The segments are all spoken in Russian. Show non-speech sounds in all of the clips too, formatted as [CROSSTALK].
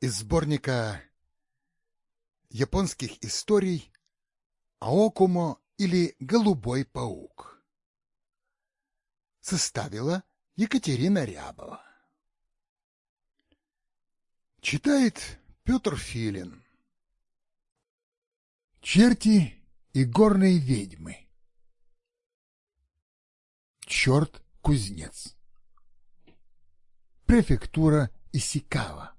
Из сборника японских историй Аокумо или Голубой паук. Составила Екатерина Рябова. Читает Петр Филин. Черти и горные ведьмы. Черт-кузнец. Префектура Исикава.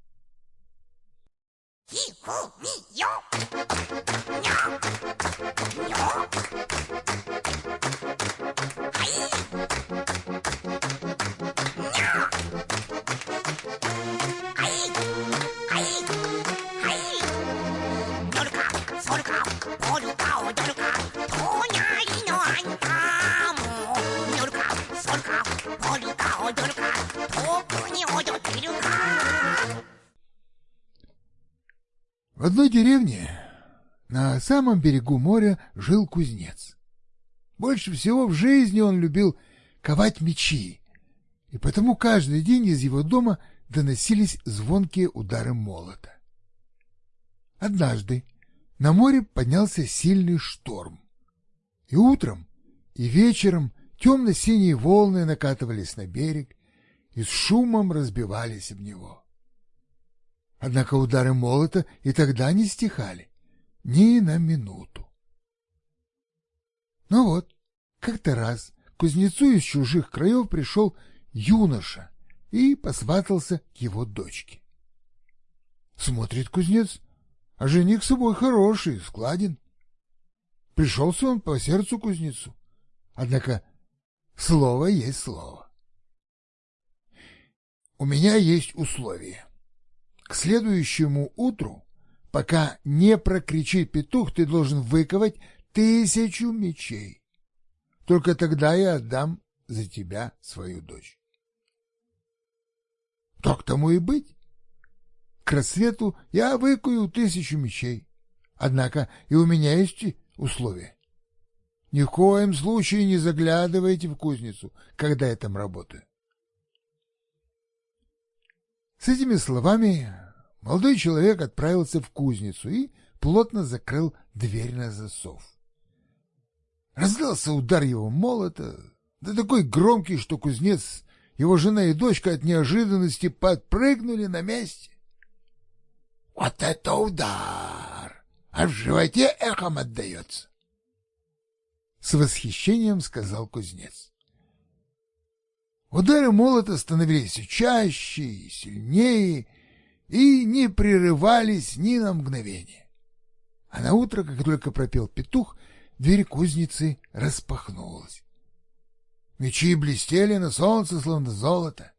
一呼一吸呀呀 В одной деревне на самом берегу моря жил кузнец. Больше всего в жизни он любил ковать мечи, и потому каждый день из его дома доносились звонкие удары молота. Однажды на море поднялся сильный шторм, и утром, и вечером темно-синие волны накатывались на берег и с шумом разбивались об него. Однако удары молота и тогда не стихали, ни на минуту. Ну вот, как-то раз к кузнецу из чужих краев пришел юноша и посватался к его дочке. Смотрит кузнец, а жених собой хороший, складен. Пришелся он по сердцу кузнецу, однако слово есть слово. У меня есть условие. К следующему утру, пока не прокричит петух, ты должен выковать тысячу мечей. Только тогда я отдам за тебя свою дочь. Так тому и быть. К рассвету я выкую тысячу мечей. Однако и у меня есть условия. Ни в коем случае не заглядывайте в кузницу, когда я там работаю. С этими словами молодой человек отправился в кузницу и плотно закрыл дверь на засов. Раздался удар его молота, да такой громкий, что кузнец, его жена и дочка от неожиданности подпрыгнули на месте. Вот это удар! А в животе эхом отдается. С восхищением сказал кузнец. Удары молота становились чаще и сильнее, и не прерывались ни на мгновение. А на утро, как только пропел петух, дверь кузницы распахнулась. Мечи блестели на солнце, словно золото.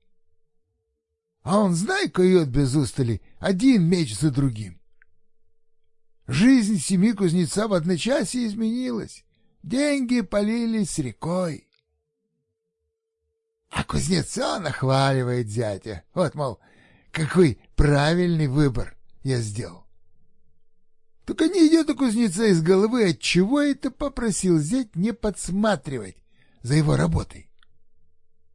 А он, знай, кует без устали, один меч за другим. Жизнь семи кузнеца в одночасье изменилась. Деньги полились рекой. А кузнеца нахваливает зятя. Вот, мол, какой правильный выбор я сделал. Только не идет у кузнеца из головы, отчего это попросил зять не подсматривать за его работой.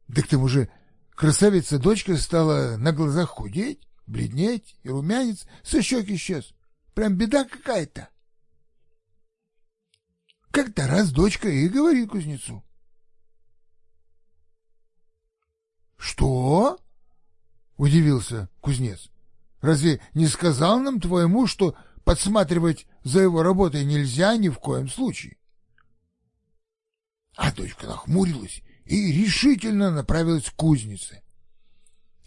Да к тому же красавица-дочка стала на глазах худеть, бледнеть, и румянец со щек исчез. Прям беда какая-то. Как-то раз дочка и говорит кузнецу. «Что?» — удивился кузнец. «Разве не сказал нам твой муж, что подсматривать за его работой нельзя ни в коем случае?» А дочка нахмурилась и решительно направилась к кузнице.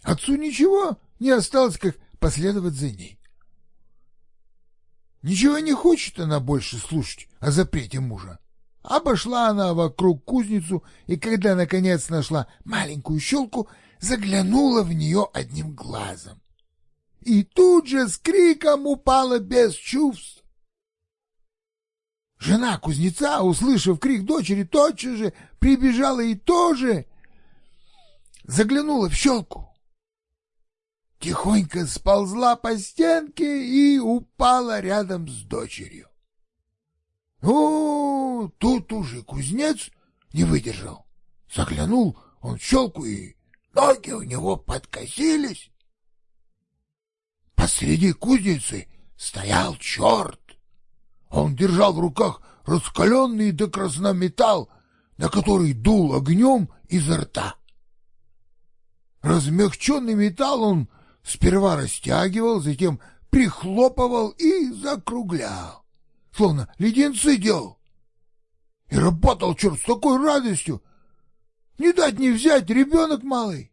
Отцу ничего не осталось, как последовать за ней. Ничего не хочет она больше слушать о запрете мужа. Обошла она вокруг кузницу, и когда, наконец, нашла маленькую щелку, заглянула в нее одним глазом. И тут же с криком упала без чувств. Жена кузнеца, услышав крик дочери, тотчас же прибежала и тоже заглянула в щелку. Тихонько сползла по стенке и упала рядом с дочерью. Тут уже кузнец не выдержал. Заглянул он в щелку, и ноги у него подкосились. посреди кузницы стоял черт. Он держал в руках раскаленный до красна металл, на который дул огнем изо рта. Размягченный металл он сперва растягивал, затем прихлопывал и закруглял, словно леденцы делал. И работал черт с такой радостью. Не дать не взять, ребенок малый.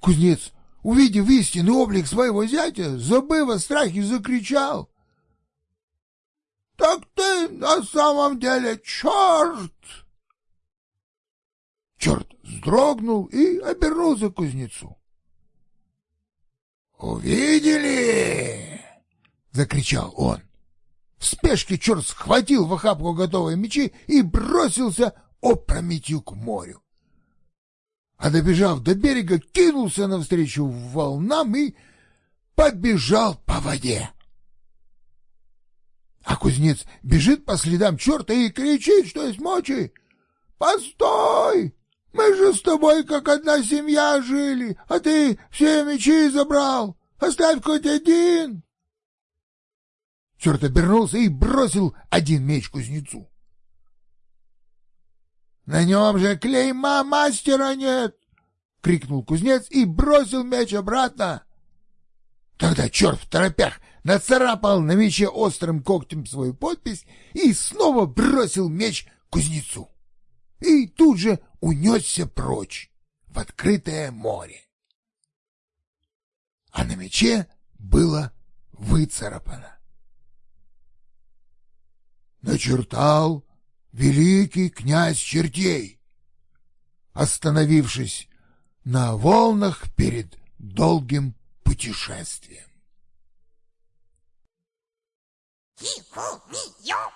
Кузнец, увидев истинный облик своего зятя, забыв о страхе, закричал. — Так ты на самом деле черт! Черт вздрогнул и обернулся к кузнецу. «Увидели!» — закричал он. В спешке черт схватил в охапку готовые мечи и бросился опрометью к морю. А добежав до берега, кинулся навстречу волнам и побежал по воде. А кузнец бежит по следам черта и кричит, что есть мочи. «Постой! Мы же с тобой как одна семья жили, а ты все мечи забрал. Оставь хоть один. Черт обернулся и бросил один меч кузнецу. — На нем же клейма мастера нет! — крикнул кузнец и бросил меч обратно. Тогда черт в торопях нацарапал на мече острым когтем свою подпись и снова бросил меч кузнецу. И тут же унесся прочь в открытое море. А на мече было выцарапано. Начертал великий князь чертей, остановившись на волнах перед долгим путешествием. Хи-ху-ми-йо!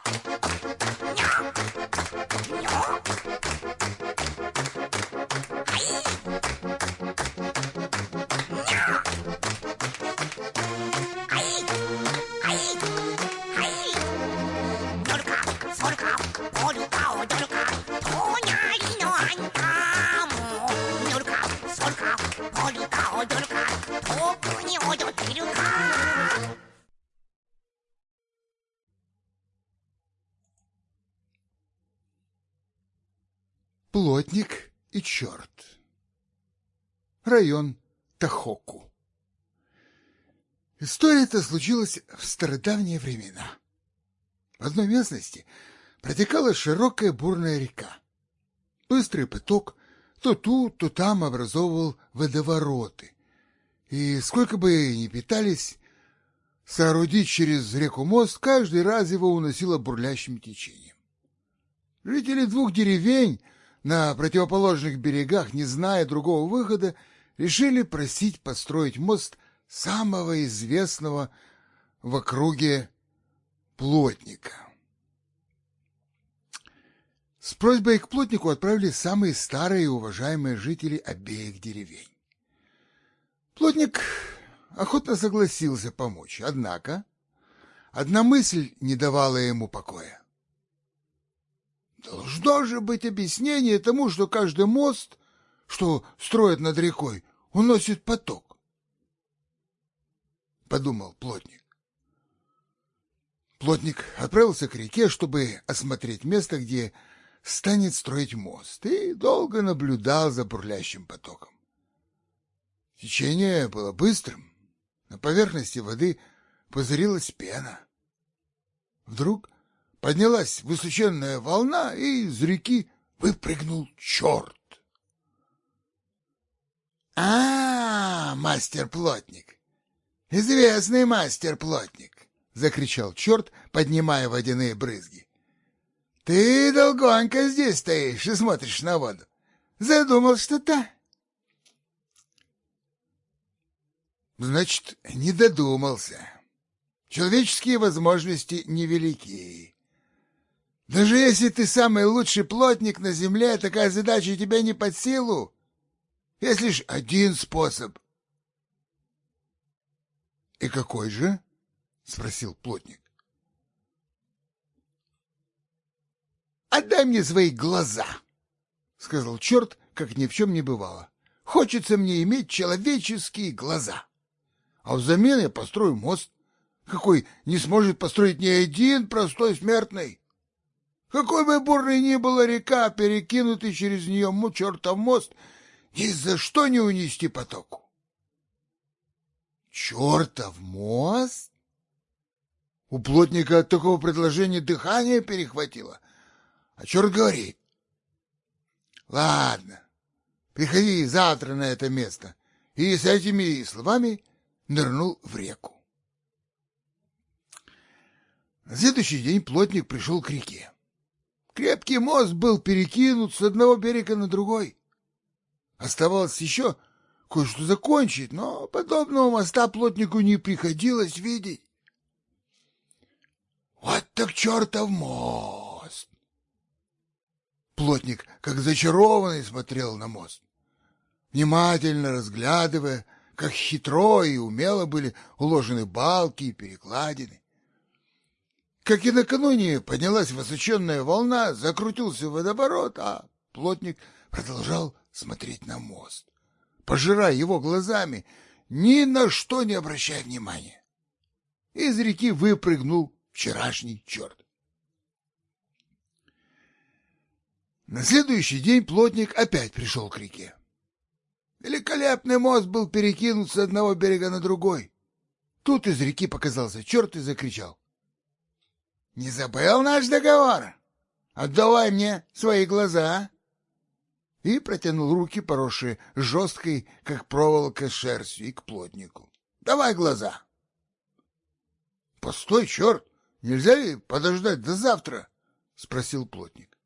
Плотник и черт. Район Тахоку. История эта случилась в стародавние времена. В одной местности протекала широкая бурная река. Быстрый поток то тут, то там образовывал водовороты. И сколько бы ни питались, соорудить через реку мост каждый раз его уносило бурлящим течением. Жители двух деревень на противоположных берегах, не зная другого выхода, решили просить построить мост самого известного в округе плотника. С просьбой к плотнику отправили самые старые и уважаемые жители обеих деревень. Плотник охотно согласился помочь, однако одна мысль не давала ему покоя. Должно же быть объяснение тому, что каждый мост, что строят над рекой, уносит поток. Подумал плотник. Плотник отправился к реке, чтобы осмотреть место, где станет строить мост, и долго наблюдал за бурлящим потоком. Течение было быстрым. На поверхности воды позарилась пена. Вдруг поднялась высоченная волна, и из реки выпрыгнул черт. «А, мастер-плотник! Известный мастер-плотник!» — закричал черт, поднимая водяные брызги. «Ты долгонько здесь стоишь и смотришь на воду. Задумал что-то?» «Значит, не додумался. Человеческие возможности невелики. Даже если ты самый лучший плотник на земле, такая задача тебе не под силу. Есть лишь один способ. — И какой же? — спросил плотник. — Отдай мне свои глаза, — сказал черт, как ни в чем не бывало. — Хочется мне иметь человеческие глаза. А взамен я построю мост, какой не сможет построить ни один простой смертный. Какой бы бурной ни была река, перекинутый через нее чертов мост, ни за что не унести потоку. Чертов мост? У плотника от такого предложения дыхание перехватило. А черт говорит. Ладно, приходи завтра на это место. И с этими словами нырнул в реку. На следующий день плотник пришел к реке. Крепкий мост был перекинут с одного берега на другой. Оставалось еще кое-что закончить, но подобного моста плотнику не приходилось видеть. Вот так чертов мост! Плотник, как зачарованный, смотрел на мост, внимательно разглядывая, как хитро и умело были уложены балки и перекладины. Как и накануне поднялась высоченная волна, закрутился водоворот, а плотник продолжал смотреть на мост, пожирая его глазами, ни на что не обращая внимания. Из реки выпрыгнул вчерашний черт. На следующий день плотник опять пришел к реке. Великолепный мост был перекинут с одного берега на другой. Тут из реки показался черт и закричал. — Не забыл наш договор? Отдавай мне свои глаза. И протянул руки, поросшие жесткой, как проволока, шерстью, и к плотнику. — Давай глаза. — Постой, черт, нельзя ли подождать до завтра? — спросил плотник.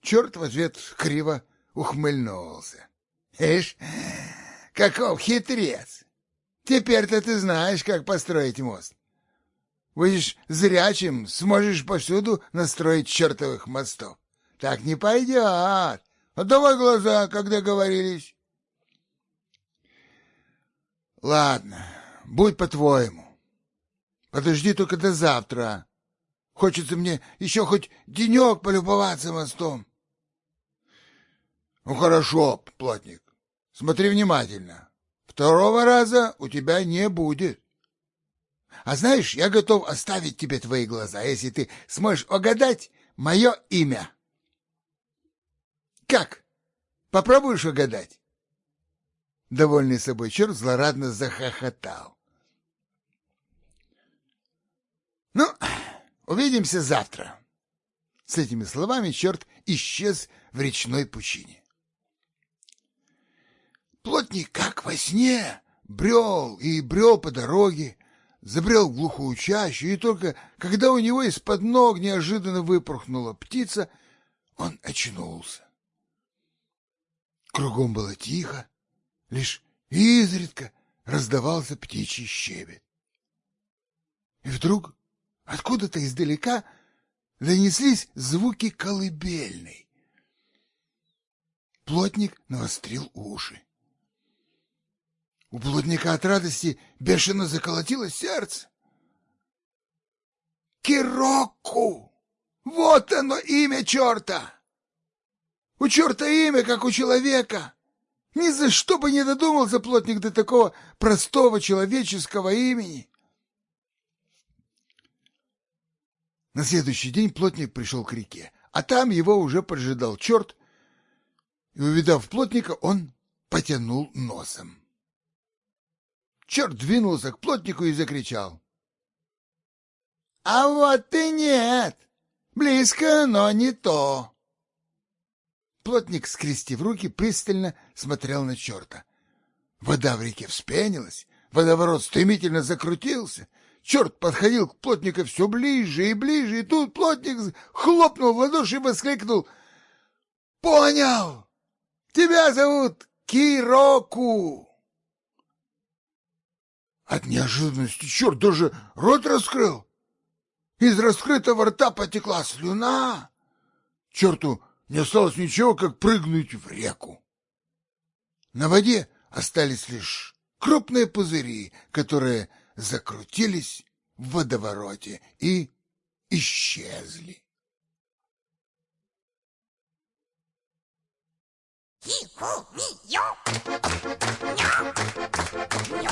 Черт в ответ криво ухмыльнулся. Ишь, каков хитрец! Теперь-то ты знаешь, как построить мост. Будешь зрячим, сможешь повсюду настроить чертовых мостов. Так не пойдет. Отдавай глаза, как договорились. Ладно, будь по-твоему. Подожди только до завтра. Хочется мне еще хоть денек полюбоваться мостом. Ну хорошо, плотник. Смотри внимательно. Второго раза у тебя не будет. А знаешь, я готов оставить тебе твои глаза, если ты сможешь угадать мое имя. Как? Попробуешь угадать? Довольный собой черт злорадно захохотал. Ну, увидимся завтра. С этими словами черт исчез в речной пучине. Плотник, как во сне, брел и брел по дороге, забрел в глухую чащу, и только когда у него из-под ног неожиданно выпорхнула птица, он очнулся. Кругом было тихо, лишь изредка раздавался птичий щебет. И вдруг откуда-то издалека донеслись звуки колыбельной. Плотник навострил уши. У блудника от радости бешено заколотилось сердце. Кироку! Вот оно имя черта! У черта имя, как у человека. Ни за что бы не додумался плотник до такого простого человеческого имени. На следующий день плотник пришел к реке, а там его уже поджидал черт, и, увидав плотника, он потянул носом. Черт двинулся к плотнику и закричал. — А вот и нет! Близко, но не то! Плотник, скрестив руки, пристально смотрел на черта. Вода в реке вспенилась, водоворот стремительно закрутился. Черт подходил к плотнику все ближе и ближе, и тут плотник хлопнул в ладоши и воскликнул. — Понял! Тебя зовут Кироку! От неожиданности черт даже рот раскрыл. Из раскрытого рта потекла слюна. Черту не осталось ничего, как прыгнуть в реку. На воде остались лишь крупные пузыри, которые закрутились в водовороте и исчезли. 一呼你呦呦呦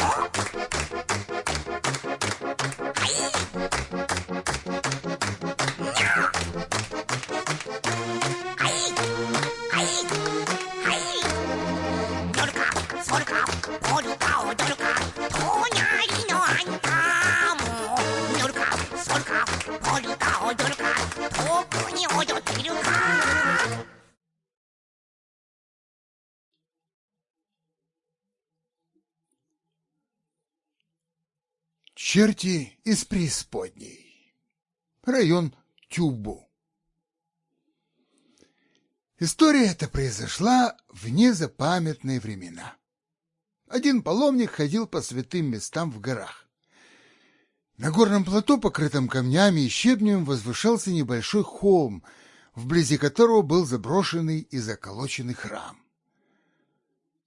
Черти из преисподней. Район Тюбу. История эта произошла в незапамятные времена. Один паломник ходил по святым местам в горах. На горном плато, покрытом камнями и щебнем, возвышался небольшой холм, вблизи которого был заброшенный и заколоченный храм.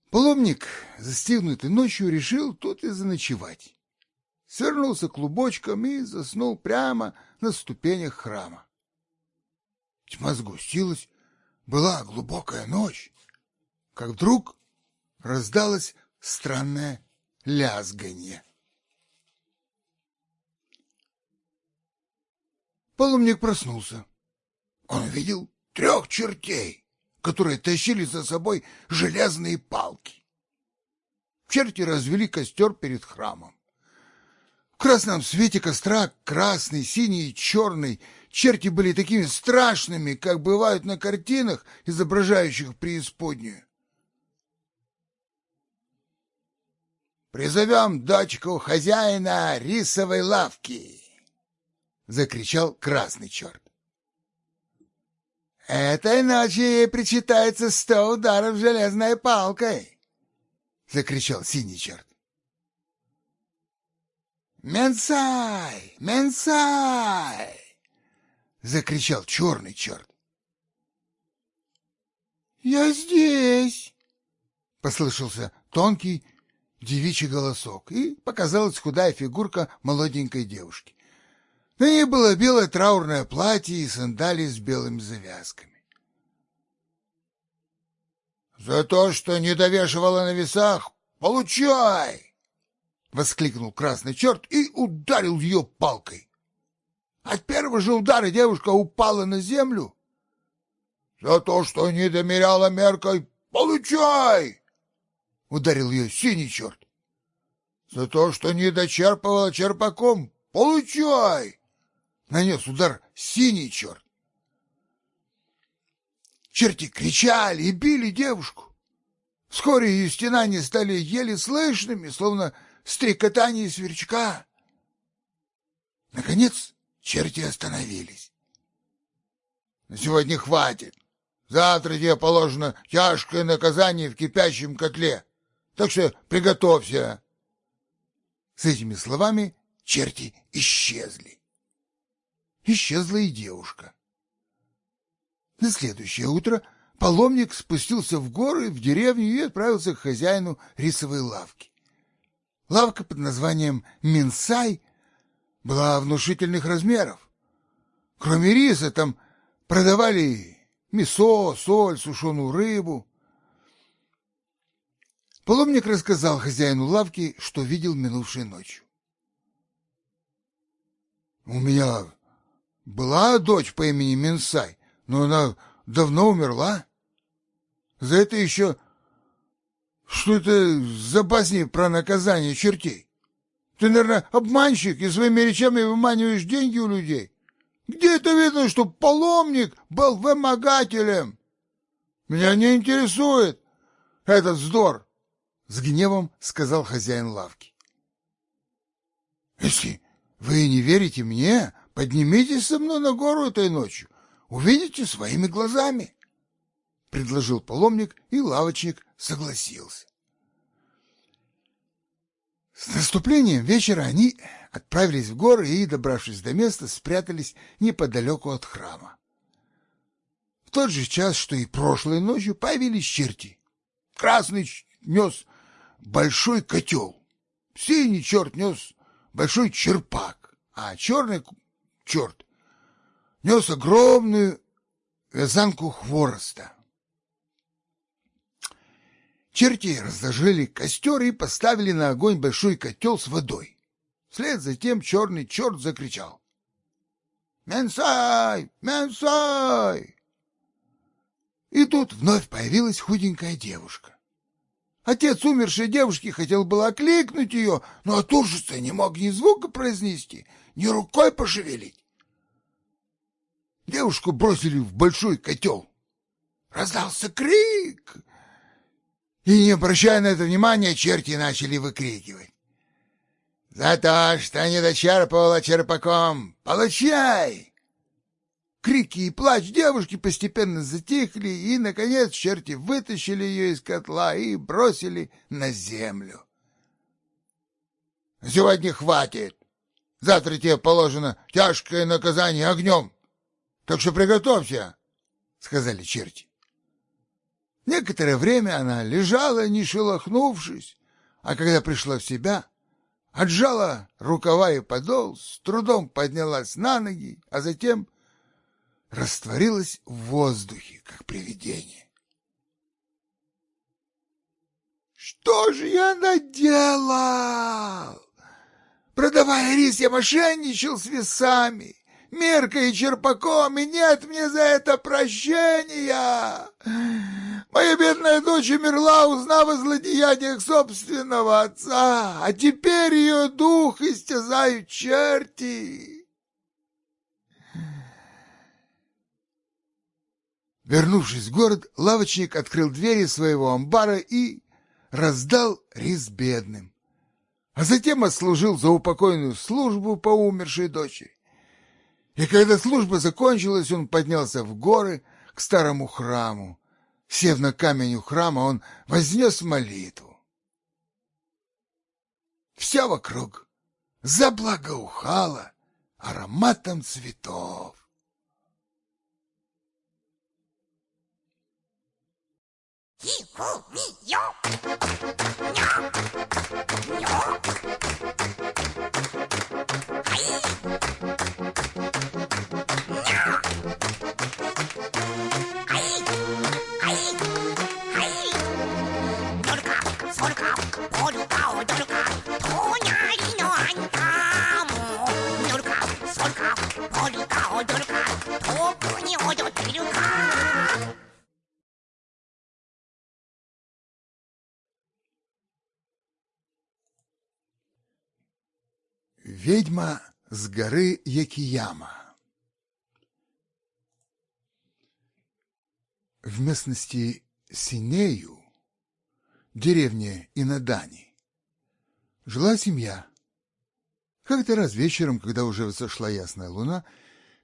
Паломник, застигнутый ночью, решил тут и заночевать свернулся клубочком и заснул прямо на ступенях храма. Тьма сгустилась, была глубокая ночь, как вдруг раздалось странное лязганье. Паломник проснулся. Он видел трех чертей, которые тащили за собой железные палки. Черти развели костер перед храмом. В красном свете костра красный, синий и черный черти были такими страшными, как бывают на картинах, изображающих преисподнюю. «Призовем дочку хозяина рисовой лавки!» — закричал красный черт. «Этой ночью ей причитается сто ударов железной палкой!» — закричал синий черт. «Менсай! Менсай!» — закричал черный черт. «Я здесь!» — послышался тонкий девичий голосок, и показалась худая фигурка молоденькой девушки. На ней было белое траурное платье и сандалии с белыми завязками. «За то, что не довешивала на весах, получай!» — воскликнул красный черт и ударил ее палкой. От первого же удара девушка упала на землю. «За то, что не домеряла меркой, получай!» — ударил ее синий черт. «За то, что не дочерпывала черпаком, получай!» — нанес удар синий черт. Черти кричали и били девушку. Вскоре ее стенания стали еле слышными, словно стрекотание сверчка. Наконец черти остановились. Сегодня хватит. Завтра тебе положено тяжкое наказание в кипящем котле. Так что приготовься. С этими словами черти исчезли. Исчезла и девушка. На следующее утро паломник спустился в горы, в деревню и отправился к хозяину рисовой лавки. Лавка под названием «Минсай» была внушительных размеров. Кроме риса там продавали мясо, соль, сушеную рыбу. Паломник рассказал хозяину лавки, что видел минувшей ночью. У меня была дочь по имени Минсай, но она давно умерла. За это еще что это за басни про наказание чертей? Ты, наверное, обманщик и своими речами выманиваешь деньги у людей. Где это видно, что паломник был вымогателем? Меня не интересует этот вздор, — с гневом сказал хозяин лавки. Если вы не верите мне, поднимитесь со мной на гору этой ночью, увидите своими глазами, — предложил паломник, и лавочник согласился. С наступлением вечера они отправились в горы и, добравшись до места, спрятались неподалеку от храма. В тот же час, что и прошлой ночью, появились черти. Красный нес большой котел, синий черт нес большой черпак, а черный черт нес огромную вязанку хвороста. Черти разложили костер и поставили на огонь большой котел с водой. Вслед за тем черный черт закричал. «Менсай! Менсай!» И тут вновь появилась худенькая девушка. Отец умершей девушки хотел было окликнуть ее, но от ужаса не мог ни звука произнести, ни рукой пошевелить. Девушку бросили в большой котел. Раздался крик, и, не обращая на это внимания, черти начали выкрикивать. «За то, что не дочерпывала черпаком! Получай!» Крики и плач девушки постепенно затихли, и, наконец, черти вытащили ее из котла и бросили на землю. «Сегодня хватит. Завтра тебе положено тяжкое наказание огнем. Так что приготовься», — сказали черти. Некоторое время она лежала, не шелохнувшись, а когда пришла в себя, отжала рукава и подол, с трудом поднялась на ноги, а затем растворилась в воздухе, как привидение. «Что же я наделал? Продавая рис, я мошенничал с весами меркой и черпаком, и нет мне за это прощения. Моя бедная дочь умерла, узнав о злодеяниях собственного отца, а теперь ее дух истязают черти. Вернувшись в город, лавочник открыл двери своего амбара и раздал рис бедным, а затем отслужил за упокойную службу по умершей дочери. И когда служба закончилась, он поднялся в горы к старому храму. Сев на камень у храма, он вознес молитву. Все вокруг заблагоухало ароматом цветов. Хи-ху-ми-йо! Ведьма с горы Якияма В местности Синею, деревне Инадани, жила семья. Как-то раз вечером, когда уже взошла ясная луна,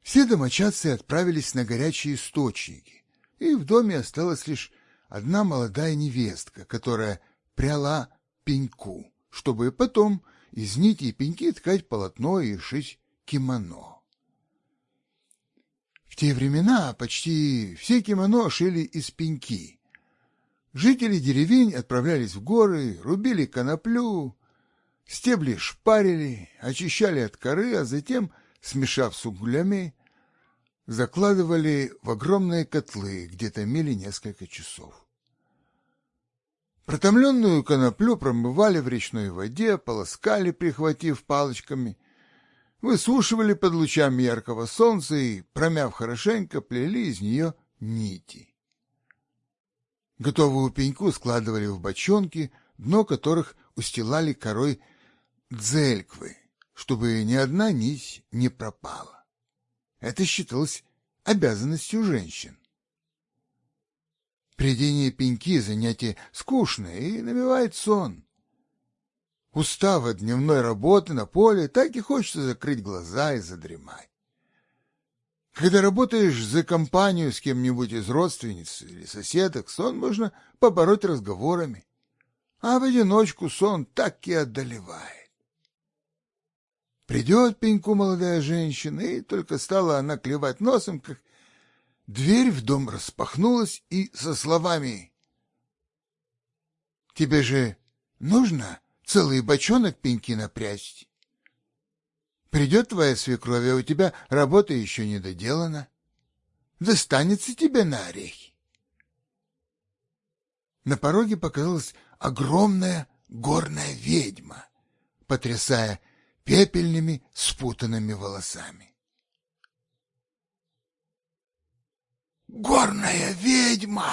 все домочадцы отправились на горячие источники, и в доме осталась лишь одна молодая невестка, которая пряла пеньку, чтобы потом из нити и пеньки ткать полотно и шить кимоно. В те времена почти все кимоно шили из пеньки. Жители деревень отправлялись в горы, рубили коноплю, стебли шпарили, очищали от коры, а затем, смешав с углями, закладывали в огромные котлы, где томили несколько часов. Протомленную коноплю промывали в речной воде, полоскали, прихватив палочками, высушивали под лучами яркого солнца и, промяв хорошенько, плели из нее нити. Готовую пеньку складывали в бочонки, дно которых устилали корой дзельквы, чтобы ни одна нить не пропала. Это считалось обязанностью женщин. Придение пеньки — занятие скучное и набивает сон. Устав от дневной работы на поле, так и хочется закрыть глаза и задремать. Когда работаешь за компанию с кем-нибудь из родственниц или соседок, сон можно побороть разговорами, а в одиночку сон так и одолевает. Придет пеньку молодая женщина, и только стала она клевать носом, как Дверь в дом распахнулась, и со словами «Тебе же нужно целый бочонок пеньки напрячь. Придет твоя свекровь, а у тебя работа еще не доделана. Достанется тебе на орехи». На пороге показалась огромная горная ведьма, потрясая пепельными спутанными волосами. «Горная ведьма!»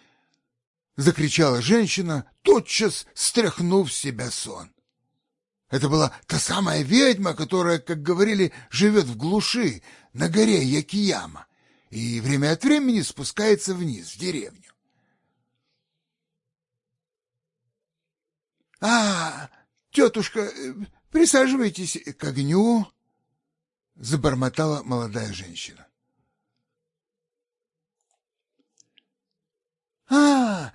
— закричала женщина, тотчас стряхнув с себя сон. Это была та самая ведьма, которая, как говорили, живет в глуши, на горе Якияма, и время от времени спускается вниз, в деревню. — А, тетушка, э, присаживайтесь к огню, — забормотала молодая женщина. — А,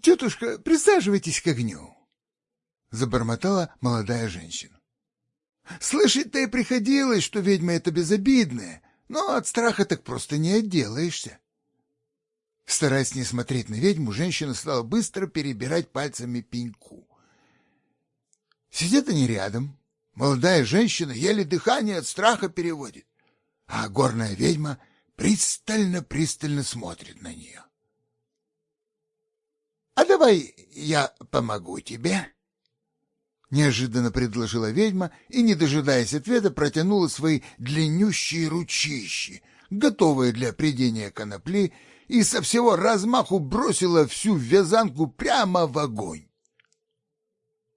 тетушка, присаживайтесь к огню, — забормотала молодая женщина. Слышать-то и приходилось, что ведьма это безобидная, но от страха так просто не отделаешься. Стараясь не смотреть на ведьму, женщина стала быстро перебирать пальцами пеньку. Сидят они рядом. Молодая женщина еле дыхание от страха переводит, а горная ведьма пристально-пристально смотрит на нее. — А давай я помогу тебе, — неожиданно предложила ведьма и, не дожидаясь ответа, протянула свои длиннющие ручищи, готовые для придения конопли, и со всего размаху бросила всю вязанку прямо в огонь.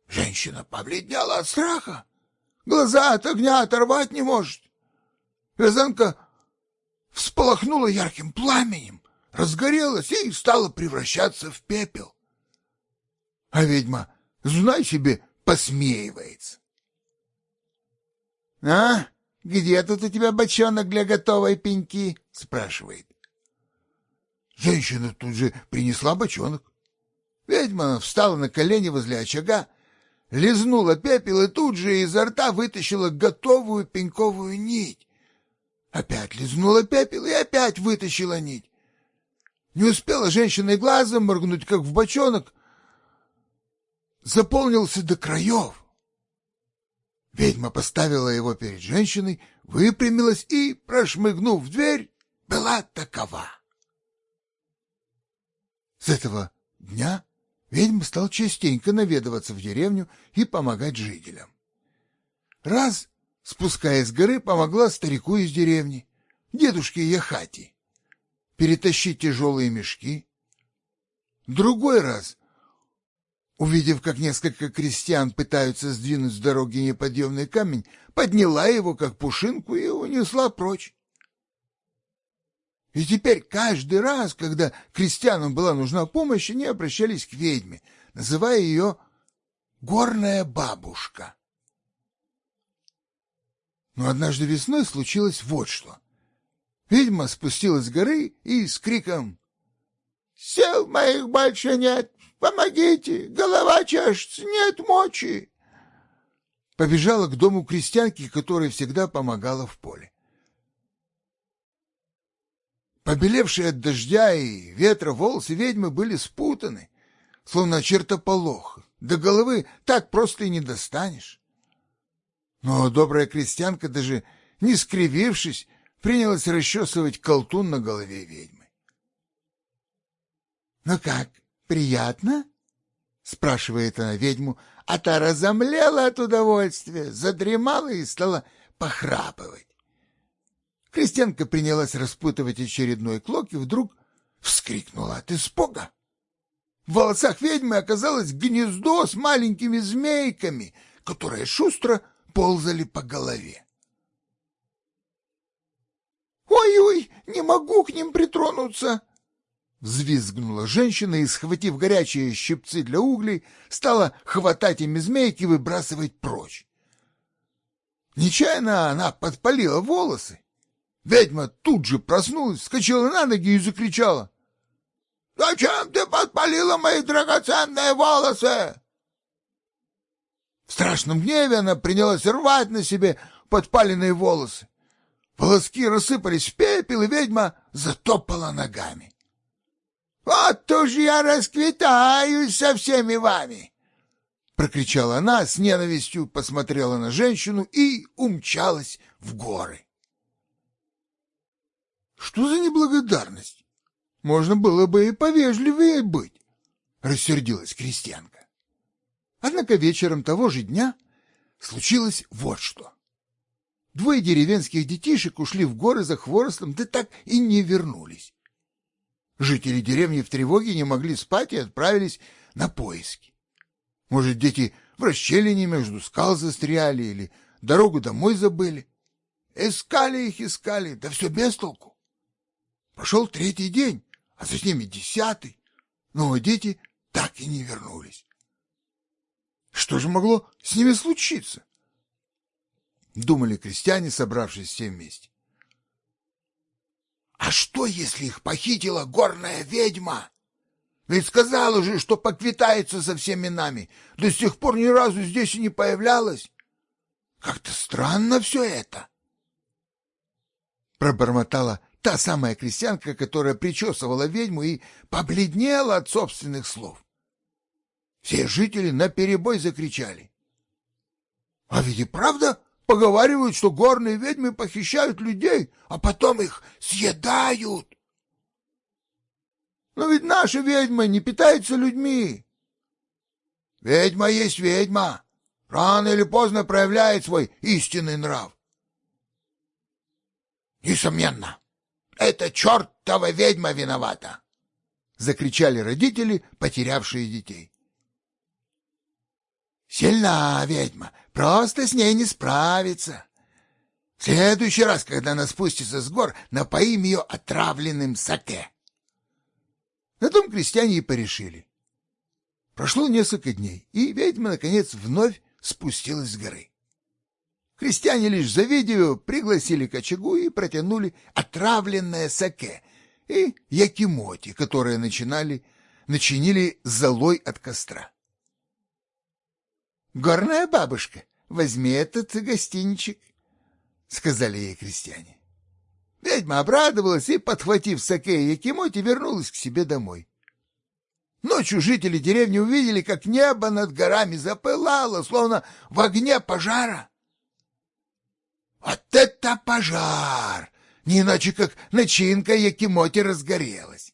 Женщина побледнела от страха, глаза от огня оторвать не может. Вязанка всполохнула ярким пламенем, разгорелась и стала превращаться в пепел. А ведьма, знай себе, посмеивается. — А, где тут у тебя бочонок для готовой пеньки? — спрашивает. Женщина тут же принесла бочонок. Ведьма встала на колени возле очага, лизнула пепел и тут же изо рта вытащила готовую пеньковую нить. Опять лизнула пепел и опять вытащила нить. Не успела женщина и глазом моргнуть, как в бочонок заполнился до краев. Ведьма поставила его перед женщиной, выпрямилась и, прошмыгнув в дверь, была такова. С этого дня ведьма стал частенько наведываться в деревню и помогать жителям. Раз, спускаясь с горы, помогла старику из деревни, дедушке Яхати, перетащить тяжелые мешки. Другой раз, увидев, как несколько крестьян пытаются сдвинуть с дороги неподъемный камень, подняла его, как пушинку, и унесла прочь. И теперь каждый раз, когда крестьянам была нужна помощь, они обращались к ведьме, называя ее «горная бабушка». Но однажды весной случилось вот что. Ведьма спустилась с горы и с криком «Сил моих больше нет! Помогите! Голова чешется, нет мочи!» Побежала к дому крестьянки, которая всегда помогала в поле. Побелевшие от дождя и ветра волосы ведьмы были спутаны, словно чертополох. До головы так просто и не достанешь. Но добрая крестьянка, даже не скривившись, принялась расчесывать колтун на голове ведьмы. — Ну как, приятно? — спрашивает она ведьму, а та разомлела от удовольствия, задремала и стала похрапывать. Крестьянка принялась распутывать очередной клок и вдруг вскрикнула от испуга. В волосах ведьмы оказалось гнездо с маленькими змейками, которые шустро ползали по голове. «Ой-ой, не могу к ним притронуться!» Взвизгнула женщина и, схватив горячие щипцы для углей, стала хватать ими змейки и выбрасывать прочь. Нечаянно она подпалила волосы, Ведьма тут же проснулась, вскочила на ноги и закричала. — Зачем ты подпалила мои драгоценные волосы? В страшном гневе она принялась рвать на себе подпаленные волосы. Волоски рассыпались в пепел, и ведьма затопала ногами. — Вот уж я расквитаюсь со всеми вами! — прокричала она, с ненавистью посмотрела на женщину и умчалась в горы. Что за неблагодарность? Можно было бы и повежливее быть. рассердилась крестьянка. Однако вечером того же дня случилось вот что. Двое деревенских детишек ушли в горы за хворостом, да так и не вернулись. Жители деревни в тревоге не могли спать и отправились на поиски. Может, дети в расщелине между скал застряли или дорогу домой забыли. Искали их, искали, да все без толку. Прошел третий день, а за ними десятый, но дети так и не вернулись. Что же могло с ними случиться? Думали крестьяне, собравшись все вместе. А что, если их похитила горная ведьма? Ведь сказала же, что поквитается со всеми нами. До сих пор ни разу здесь и не появлялась. Как-то странно все это. Пробормотала та самая крестьянка, которая причесывала ведьму и побледнела от собственных слов. Все жители наперебой закричали. — А ведь и правда поговаривают, что горные ведьмы похищают людей, а потом их съедают. Но ведь наша ведьма не питается людьми. Ведьма есть ведьма. Рано или поздно проявляет свой истинный нрав. Несомненно, это чертова ведьма виновата! Закричали родители, потерявшие детей. Сильна ведьма, просто с ней не справиться. В следующий раз, когда она спустится с гор, напоим ее отравленным саке. На том крестьяне и порешили. Прошло несколько дней, и ведьма, наконец, вновь спустилась с горы. Крестьяне, лишь завидев пригласили к очагу и протянули отравленное саке и якимоти, которые начинали, начинили золой от костра. — Горная бабушка, возьми этот гостинчик, — сказали ей крестьяне. Ведьма обрадовалась и, подхватив саке и якимоти, вернулась к себе домой. Ночью жители деревни увидели, как небо над горами запылало, словно в огне пожара. Вот это пожар! Не иначе, как начинка якимоти разгорелась.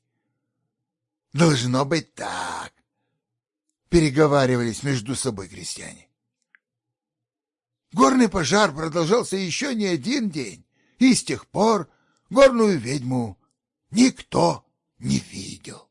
Должно быть так, переговаривались между собой крестьяне. Горный пожар продолжался еще не один день, и с тех пор горную ведьму никто не видел.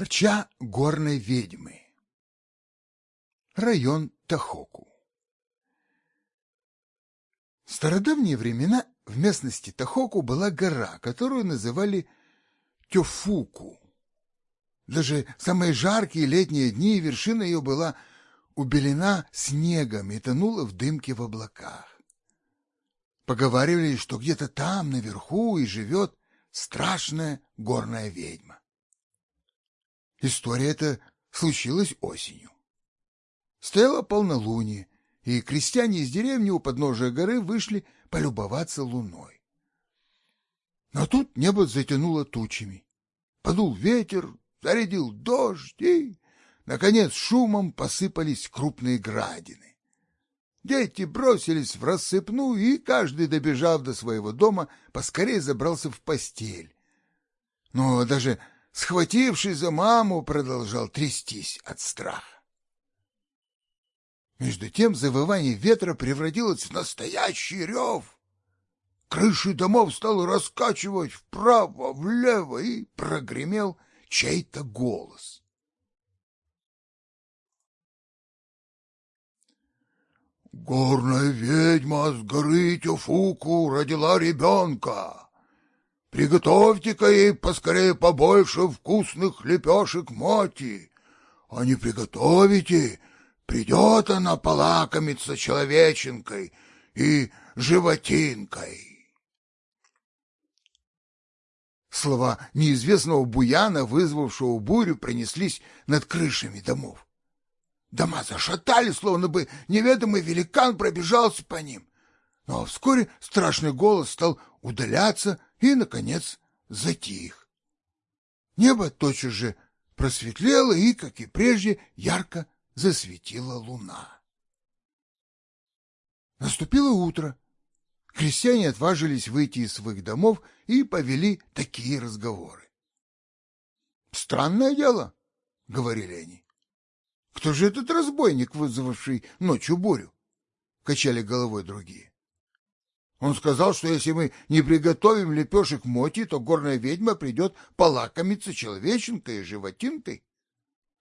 Парча горной ведьмы. Район Тахоку. В стародавние времена в местности Тахоку была гора, которую называли Тёфуку. Даже самые жаркие летние дни вершина ее была убелена снегом и тонула в дымке в облаках. Поговаривали, что где-то там, наверху, и живет страшная горная ведьма. История эта случилась осенью. Стояло полнолуние, и крестьяне из деревни у подножия горы вышли полюбоваться луной. Но тут небо затянуло тучами. Подул ветер, зарядил дождь, и, наконец, шумом посыпались крупные градины. Дети бросились в рассыпную, и каждый, добежав до своего дома, поскорее забрался в постель. Но даже схвативший за маму, продолжал трястись от страха. Между тем завывание ветра превратилось в настоящий рев. Крыши домов стало раскачивать вправо, влево, и прогремел чей-то голос. Горная ведьма с горы Тюфуку родила ребенка. Приготовьте-ка ей поскорее побольше вкусных лепешек моти. А не приготовите, придет она полакомиться человеченкой и животинкой. Слова неизвестного буяна, вызвавшего бурю, пронеслись над крышами домов. Дома зашатали, словно бы неведомый великан пробежался по ним. Но вскоре страшный голос стал удаляться и, наконец, затих. Небо тотчас же просветлело и, как и прежде, ярко засветила луна. Наступило утро. Крестьяне отважились выйти из своих домов и повели такие разговоры. «Странное дело», — говорили они. «Кто же этот разбойник, вызвавший ночью бурю?» — качали головой другие. Он сказал, что если мы не приготовим лепешек моти, то горная ведьма придет полакомиться человеченкой и животинкой.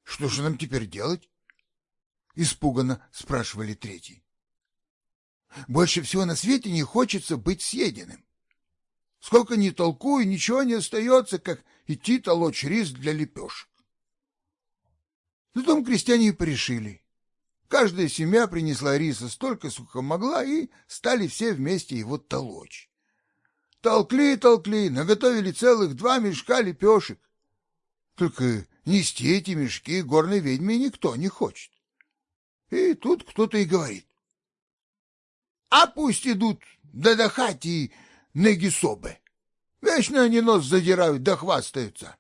Что же нам теперь делать? Испуганно спрашивали третий. Больше всего на свете не хочется быть съеденным. Сколько ни толкую, ничего не остается, как идти толочь рис для лепешек. На крестьяне и порешили. Каждая семья принесла риса столько, сколько могла, и стали все вместе его толочь. Толкли, толкли, наготовили целых два мешка лепешек. Только нести эти мешки горной ведьме никто не хочет. И тут кто-то и говорит. А пусть идут Дадахати и Негисобе. Вечно они нос задирают да хвастаются.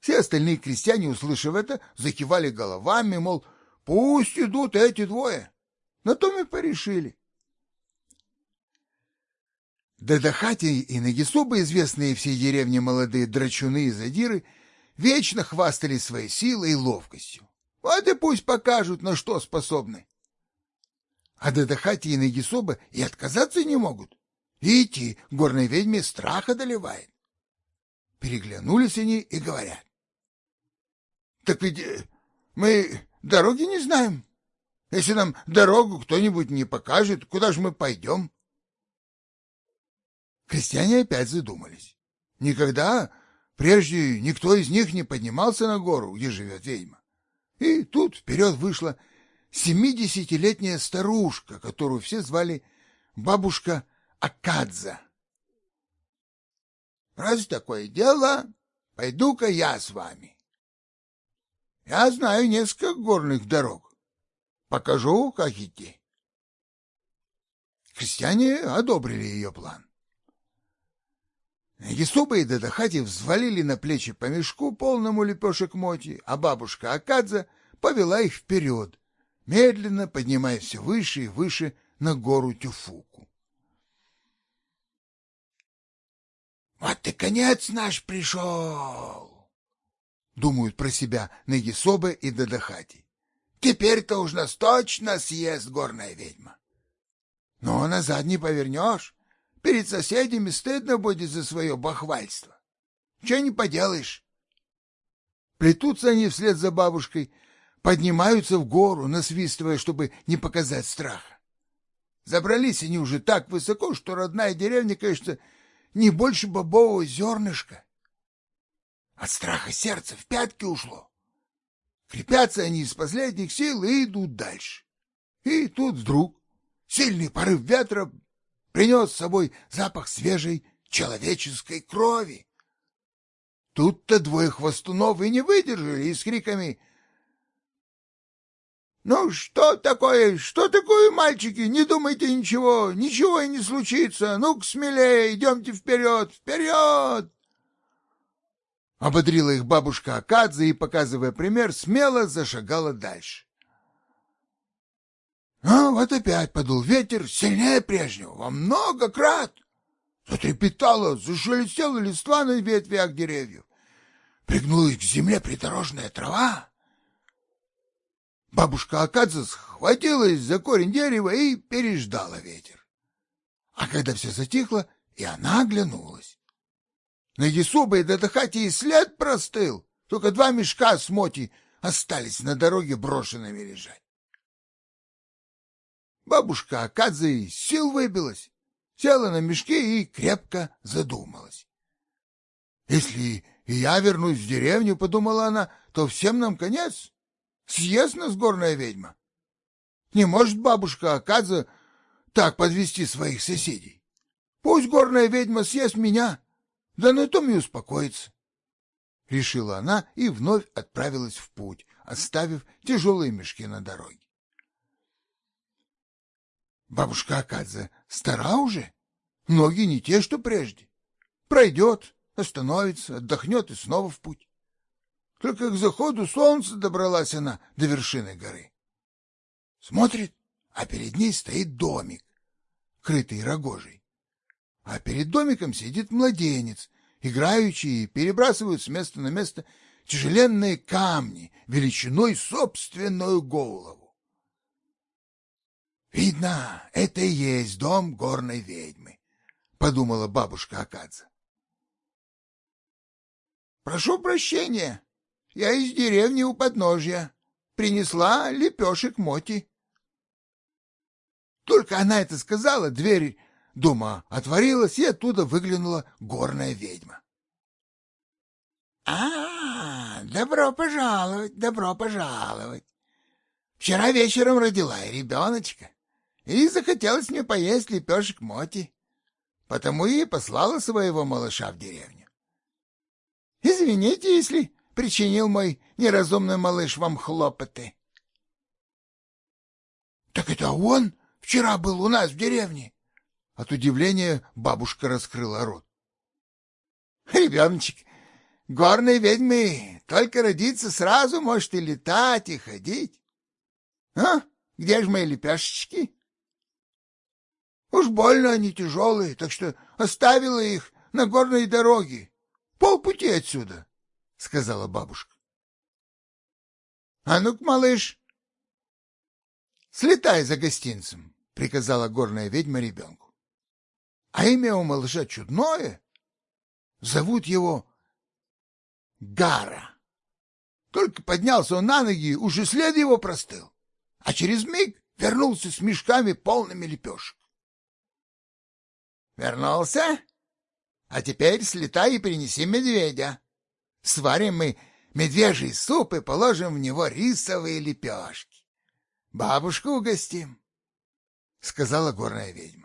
Все остальные крестьяне, услышав это, закивали головами, мол, пусть идут эти двое. На том и порешили. Дадахати и Нагисоба, известные всей деревне молодые драчуны и задиры, вечно хвастали своей силой и ловкостью. Вот и пусть покажут, на что способны. А Дадахати и Нагисоба и отказаться не могут. Видите, горной ведьме страх одолевает. Переглянулись они и говорят. Так ведь э, мы дороги не знаем. Если нам дорогу кто-нибудь не покажет, куда же мы пойдем? Крестьяне опять задумались. Никогда прежде никто из них не поднимался на гору, где живет ведьма. И тут вперед вышла семидесятилетняя старушка, которую все звали бабушка Акадза. Раз такое дело, пойду-ка я с вами. Я знаю несколько горных дорог. Покажу, как идти. Христиане одобрили ее план. Есуба и Дадахати взвалили на плечи по мешку, полному лепешек моти, а бабушка Акадза повела их вперед, медленно поднимаясь все выше и выше на гору Тюфуку. «Вот и конец наш пришел!» — думают про себя Нагисоба и Дадахати. «Теперь-то уж нас точно съест горная ведьма. Но назад не повернешь, перед соседями стыдно будет за свое бахвальство. Че не поделаешь?» Плетутся они вслед за бабушкой — поднимаются в гору, насвистывая, чтобы не показать страха. Забрались они уже так высоко, что родная деревня, конечно, не больше бобового зернышка. От страха сердце в пятки ушло. Крепятся они из последних сил и идут дальше. И тут вдруг сильный порыв ветра принес с собой запах свежей человеческой крови. Тут-то двое хвостунов и не выдержали и с криками «Ну, что такое? Что такое, мальчики? Не думайте ничего, ничего и не случится. Ну-ка, смелее, идемте вперед, вперед!» Ободрила их бабушка Акадзе и, показывая пример, смело зашагала дальше. А вот опять подул ветер, сильнее прежнего, во много крат. Затрепетала, зашелестела листва на ветвях деревьев. Пригнулась к земле придорожная трава. Бабушка Акадзе схватилась за корень дерева и переждала ветер. А когда все затихло, и она оглянулась. На Есуба и Датахати и след простыл, только два мешка с моти остались на дороге брошенными лежать. Бабушка Акадзе сил выбилась, села на мешки и крепко задумалась. Если я вернусь в деревню, — подумала она, — то всем нам конец. Съест нас горная ведьма. Не может бабушка Аказа так подвести своих соседей. Пусть горная ведьма съест меня, да на том и успокоится. Решила она и вновь отправилась в путь, оставив тяжелые мешки на дороге. Бабушка Акадзе стара уже, ноги не те, что прежде. Пройдет, остановится, отдохнет и снова в путь. Только к заходу солнца добралась она до вершины горы. Смотрит, а перед ней стоит домик, крытый рогожей. А перед домиком сидит младенец, играющий и перебрасывают с места на место тяжеленные камни величиной собственную голову. Видно, это и есть дом горной ведьмы, подумала бабушка Акадзе. Прошу прощения, я из деревни у подножья. Принесла лепешек Моти. Только она это сказала, дверь дома отворилась, и оттуда выглянула горная ведьма. — А, добро пожаловать, добро пожаловать. Вчера вечером родила я ребеночка, и захотелось мне поесть лепешек Моти, потому и послала своего малыша в деревню. Извините, если причинил мой неразумный малыш вам хлопоты. — Так это он вчера был у нас в деревне? От удивления бабушка раскрыла рот. — Ребеночек, горной ведьмы только родиться сразу может и летать, и ходить. А? Где же мои лепешечки? Уж больно они тяжелые, так что оставила их на горной дороге полпути отсюда, — сказала бабушка. — А ну-ка, малыш, слетай за гостинцем, — приказала горная ведьма ребенку. А имя у малыша чудное. Зовут его Гара. Только поднялся он на ноги, уже след его простыл, а через миг вернулся с мешками полными лепешек. — Вернулся? А теперь слетай и принеси медведя. Сварим мы медвежий суп и положим в него рисовые лепешки. Бабушку угостим, — сказала горная ведьма.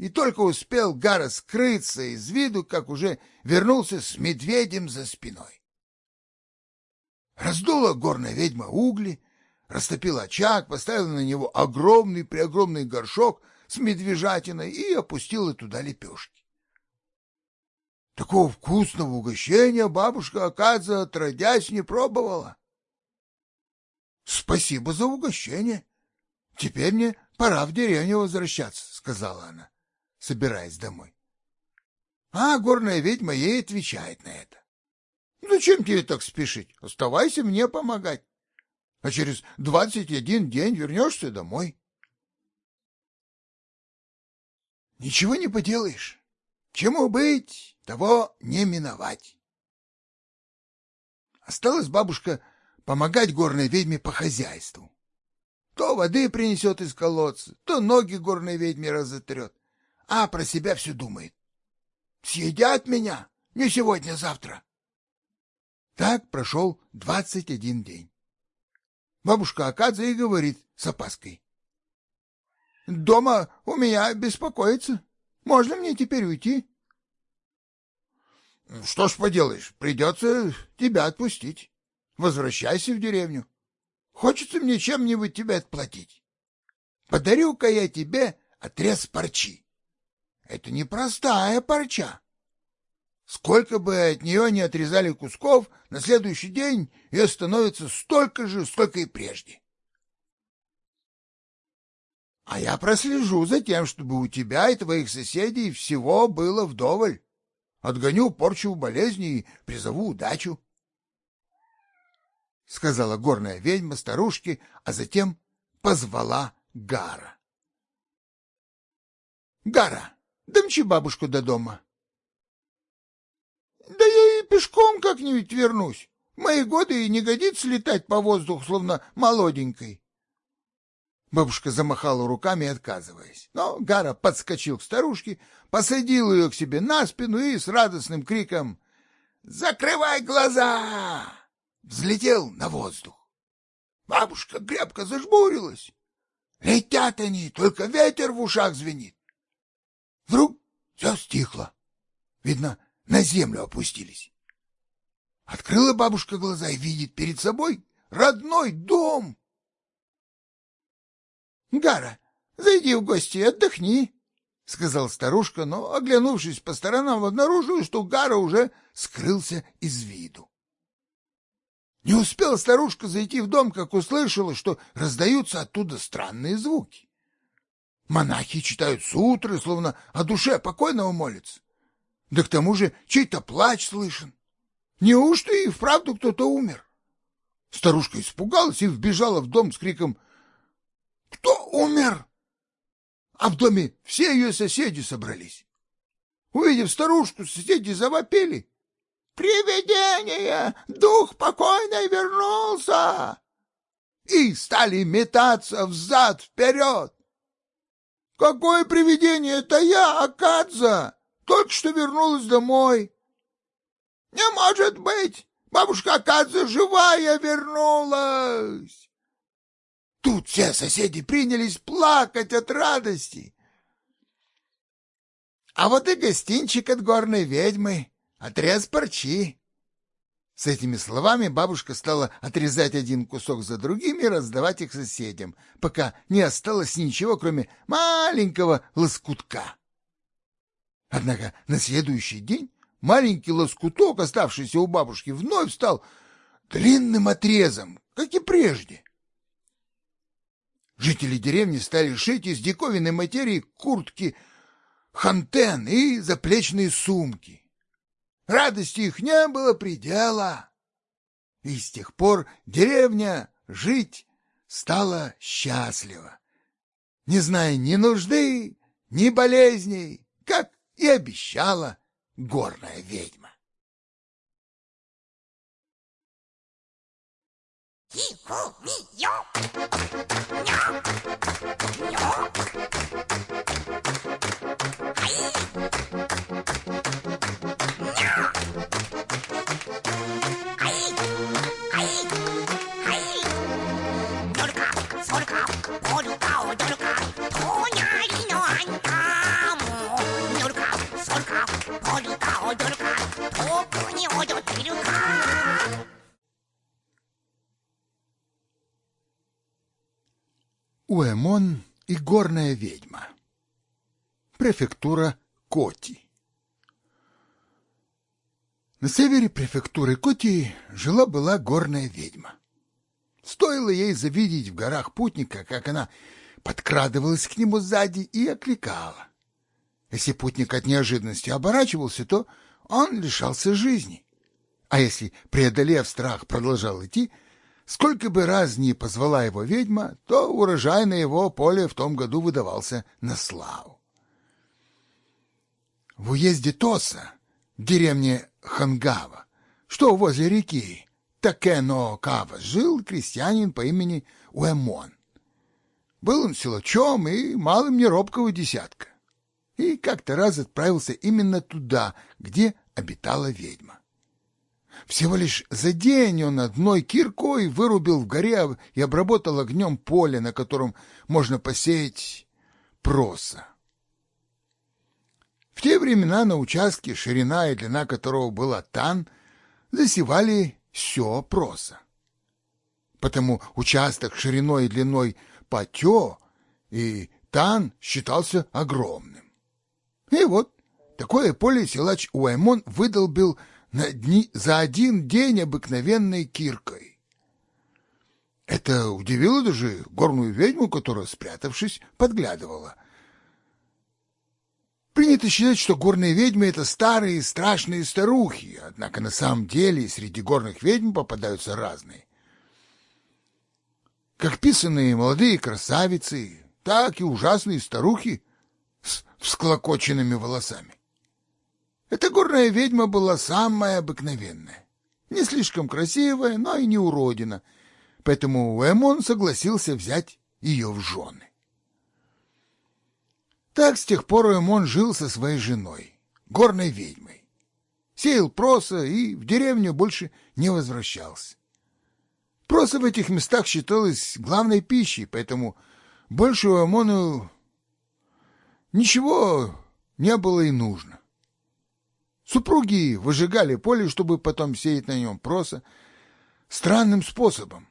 И только успел Гара скрыться из виду, как уже вернулся с медведем за спиной. Раздула горная ведьма угли, растопила очаг, поставила на него огромный-преогромный горшок с медвежатиной и опустила туда лепешки. Такого вкусного угощения бабушка, оказывается, отродясь не пробовала. — Спасибо за угощение. Теперь мне пора в деревню возвращаться, — сказала она, собираясь домой. А горная ведьма ей отвечает на это. — Зачем тебе так спешить? Оставайся мне помогать. А через двадцать один день вернешься домой. — Ничего не поделаешь. Чему быть, того не миновать. Осталась бабушка помогать горной ведьме по хозяйству. То воды принесет из колодца, то ноги горной ведьме разотрет, а про себя все думает. Съедят меня не сегодня-завтра. Так прошел двадцать один день. Бабушка Акадзе и говорит с опаской. — Дома у меня беспокоится. Можно мне теперь уйти? — Что ж поделаешь, придется тебя отпустить. Возвращайся в деревню. Хочется мне чем-нибудь тебе отплатить. Подарю-ка я тебе отрез парчи. Это непростая парча. Сколько бы от нее не отрезали кусков, на следующий день ее становится столько же, сколько и прежде. А я прослежу за тем, чтобы у тебя и твоих соседей всего было вдоволь. Отгоню порчу болезни и призову удачу. — сказала горная ведьма старушке, а затем позвала Гара. — Гара, домчи бабушку до дома. — Да я и пешком как-нибудь вернусь. Мои годы и не годится летать по воздуху, словно молоденькой. Бабушка замахала руками, отказываясь. Но Гара подскочил к старушке, посадил ее к себе на спину и с радостным криком «Закрывай глаза!» взлетел на воздух. Бабушка крепко зажмурилась. Летят они, только ветер в ушах звенит. Вдруг все стихло. Видно, на землю опустились. Открыла бабушка глаза и видит перед собой родной дом. — Гара, зайди в гости и отдохни, — сказал старушка, но, оглянувшись по сторонам, обнаружила, что Гара уже скрылся из виду. Не успела старушка зайти в дом, как услышала, что раздаются оттуда странные звуки. Монахи читают сутры, словно о душе покойного молятся. Да к тому же чей-то плач слышен. Неужто и вправду кто-то умер? Старушка испугалась и вбежала в дом с криком «Кто умер?» А в доме все ее соседи собрались. Увидев старушку, соседи завопили. «Привидение! Дух покойный вернулся!» И стали метаться взад-вперед. «Какое привидение? Это я, Акадза! Только что вернулась домой!» «Не может быть! Бабушка Акадза живая вернулась!» Тут все соседи принялись плакать от радости. А вот и гостинчик от горной ведьмы, отрез парчи. С этими словами бабушка стала отрезать один кусок за другим и раздавать их соседям, пока не осталось ничего, кроме маленького лоскутка. Однако на следующий день маленький лоскуток, оставшийся у бабушки, вновь стал длинным отрезом, как и прежде. Жители деревни стали шить из диковинной материи куртки хантен и заплечные сумки. Радости их не было предела. И с тех пор деревня жить стала счастлива, не зная ни нужды, ни болезней, как и обещала горная ведьма. Хи-ху-ми-йо! Уэмон и горная ведьма. Префектура Коти. На севере префектуры Коти жила-была горная ведьма. Стоило ей завидеть в горах путника, как она подкрадывалась к нему сзади и окликала. Если путник от неожиданности оборачивался, то он лишался жизни. А если, преодолев страх, продолжал идти, Сколько бы раз ни позвала его ведьма, то урожай на его поле в том году выдавался на славу. В уезде Тоса, деревне Хангава, что возле реки Такено-Кава, жил крестьянин по имени Уэмон. Был он силачом и малым неробкого десятка. И как-то раз отправился именно туда, где обитала ведьма. Всего лишь за день он одной киркой вырубил в горе и обработал огнем поле, на котором можно посеять проса. В те времена на участке, ширина и длина которого была тан, засевали все проса. Потому участок шириной и длиной потё и тан считался огромным. И вот такое поле силач Уаймон выдолбил на дни, за один день обыкновенной киркой. Это удивило даже горную ведьму, которая, спрятавшись, подглядывала. Принято считать, что горные ведьмы — это старые страшные старухи, однако на самом деле среди горных ведьм попадаются разные. Как писанные молодые красавицы, так и ужасные старухи с всклокоченными волосами. Эта горная ведьма была самая обыкновенная. Не слишком красивая, но и не уродина. Поэтому Уэмон согласился взять ее в жены. Так с тех пор Уэмон жил со своей женой, горной ведьмой. Сеял проса и в деревню больше не возвращался. Проса в этих местах считалась главной пищей, поэтому больше у Амону ничего не было и нужно. Супруги выжигали поле, чтобы потом сеять на нем проса, странным способом.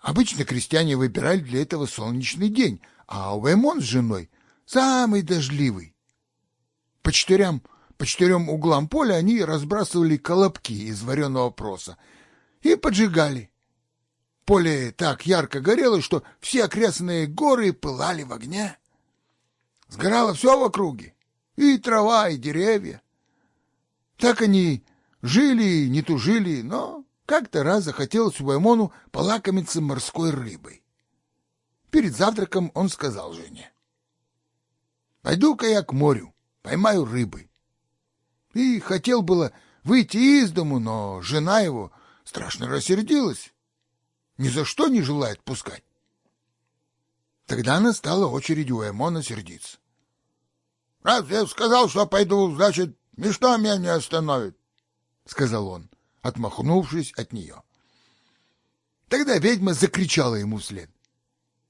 Обычно крестьяне выбирали для этого солнечный день, а Уэмон с женой — самый дождливый. По четырем, по четырем углам поля они разбрасывали колобки из вареного проса и поджигали. Поле так ярко горело, что все окрестные горы пылали в огне. Сгорало все в округе, и трава, и деревья. Так они жили, не тужили, но как-то раз захотелось Уаймону полакомиться морской рыбой. Перед завтраком он сказал жене. «Пойду-ка я к морю, поймаю рыбы». И хотел было выйти из дому, но жена его страшно рассердилась. Ни за что не желает пускать. Тогда настала очередь у Эмона сердиться. «Раз я сказал, что пойду, значит, Ничто меня не остановит, — сказал он, отмахнувшись от нее. Тогда ведьма закричала ему вслед.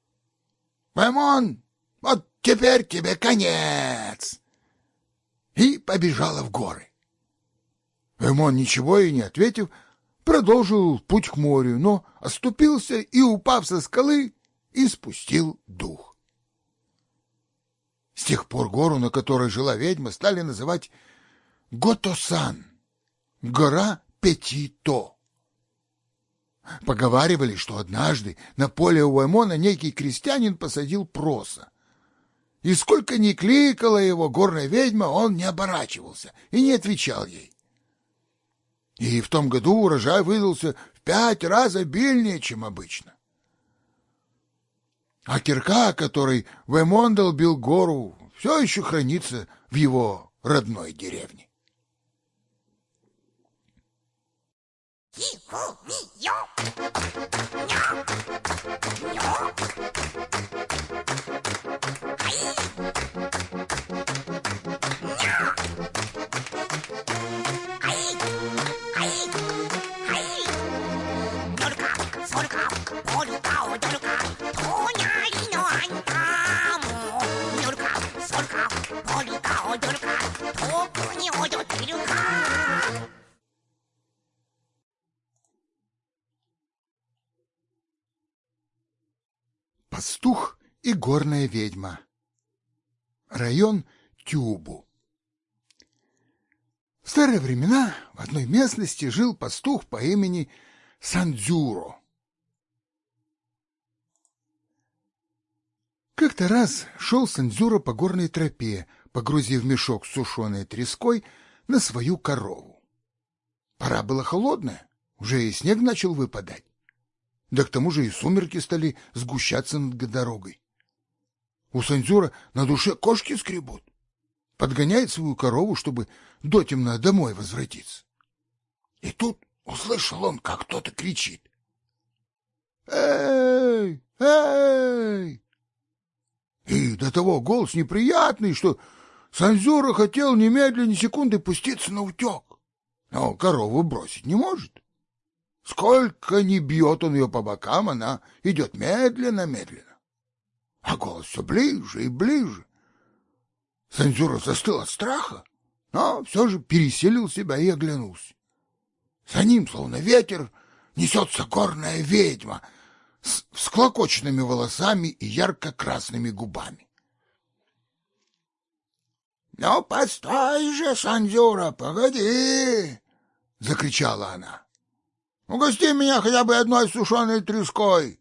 — Маймон, вот теперь тебе конец! И побежала в горы. Маймон, ничего и не ответив, продолжил путь к морю, но оступился и, упав со скалы, испустил дух. С тех пор гору, на которой жила ведьма, стали называть Готосан, гора Петито. Поговаривали, что однажды на поле у Эмона некий крестьянин посадил проса. И сколько ни кликала его горная ведьма, он не оборачивался и не отвечал ей. И в том году урожай выдался в пять раз обильнее, чем обычно. А кирка, которой Вемон долбил гору, все еще хранится в его родной деревне. 一呼一摇，鸟鸟，哎， И горная ведьма. Район Тюбу. В старые времена в одной местности жил пастух по имени Сандзюро. Как-то раз шел Сандзюро по горной тропе, погрузив мешок с сушеной треской на свою корову. Пора была холодная, уже и снег начал выпадать. Да к тому же и сумерки стали сгущаться над дорогой. У Сандзюра на душе кошки скребут. Подгоняет свою корову, чтобы дотемно домой возвратиться. И тут услышал он, как кто-то кричит. «Эй! Эй!» И до того голос неприятный, что Санзюра хотел немедленно секунды пуститься на утек. Но корову бросить не может. Сколько ни бьет он ее по бокам, она идет медленно-медленно. А голос все ближе и ближе. Цензура застыл от страха, но все же переселил себя и оглянулся. За ним, словно ветер, несется горная ведьма с всклокоченными волосами и ярко-красными губами. — Ну, постой же, Санзюра, погоди! — закричала она. Угости меня хотя бы одной сушеной треской!»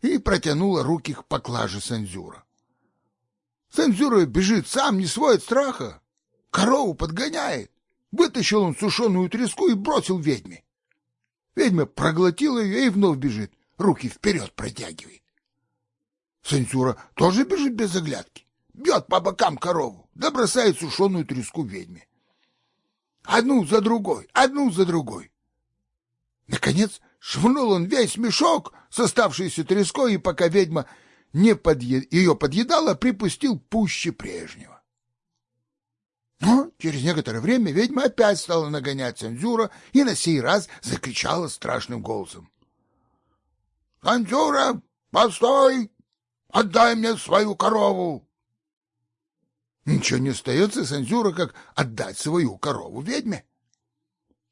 И протянула руки к поклаже Сензюра. Сензюра бежит сам, не свой от страха. Корову подгоняет. Вытащил он сушеную треску и бросил ведьме. Ведьма проглотила ее и вновь бежит, руки вперед протягивает. Сензюра тоже бежит без оглядки, бьет по бокам корову, да бросает сушеную треску ведьме. Одну за другой, одну за другой. Наконец швырнул он весь мешок с оставшейся треской, и пока ведьма не подъе... ее подъедала, припустил пуще прежнего. Но через некоторое время ведьма опять стала нагонять цензура и на сей раз закричала страшным голосом. Сандюра, постой! Отдай мне свою корову!» Ничего не остается Сандюра, как отдать свою корову ведьме.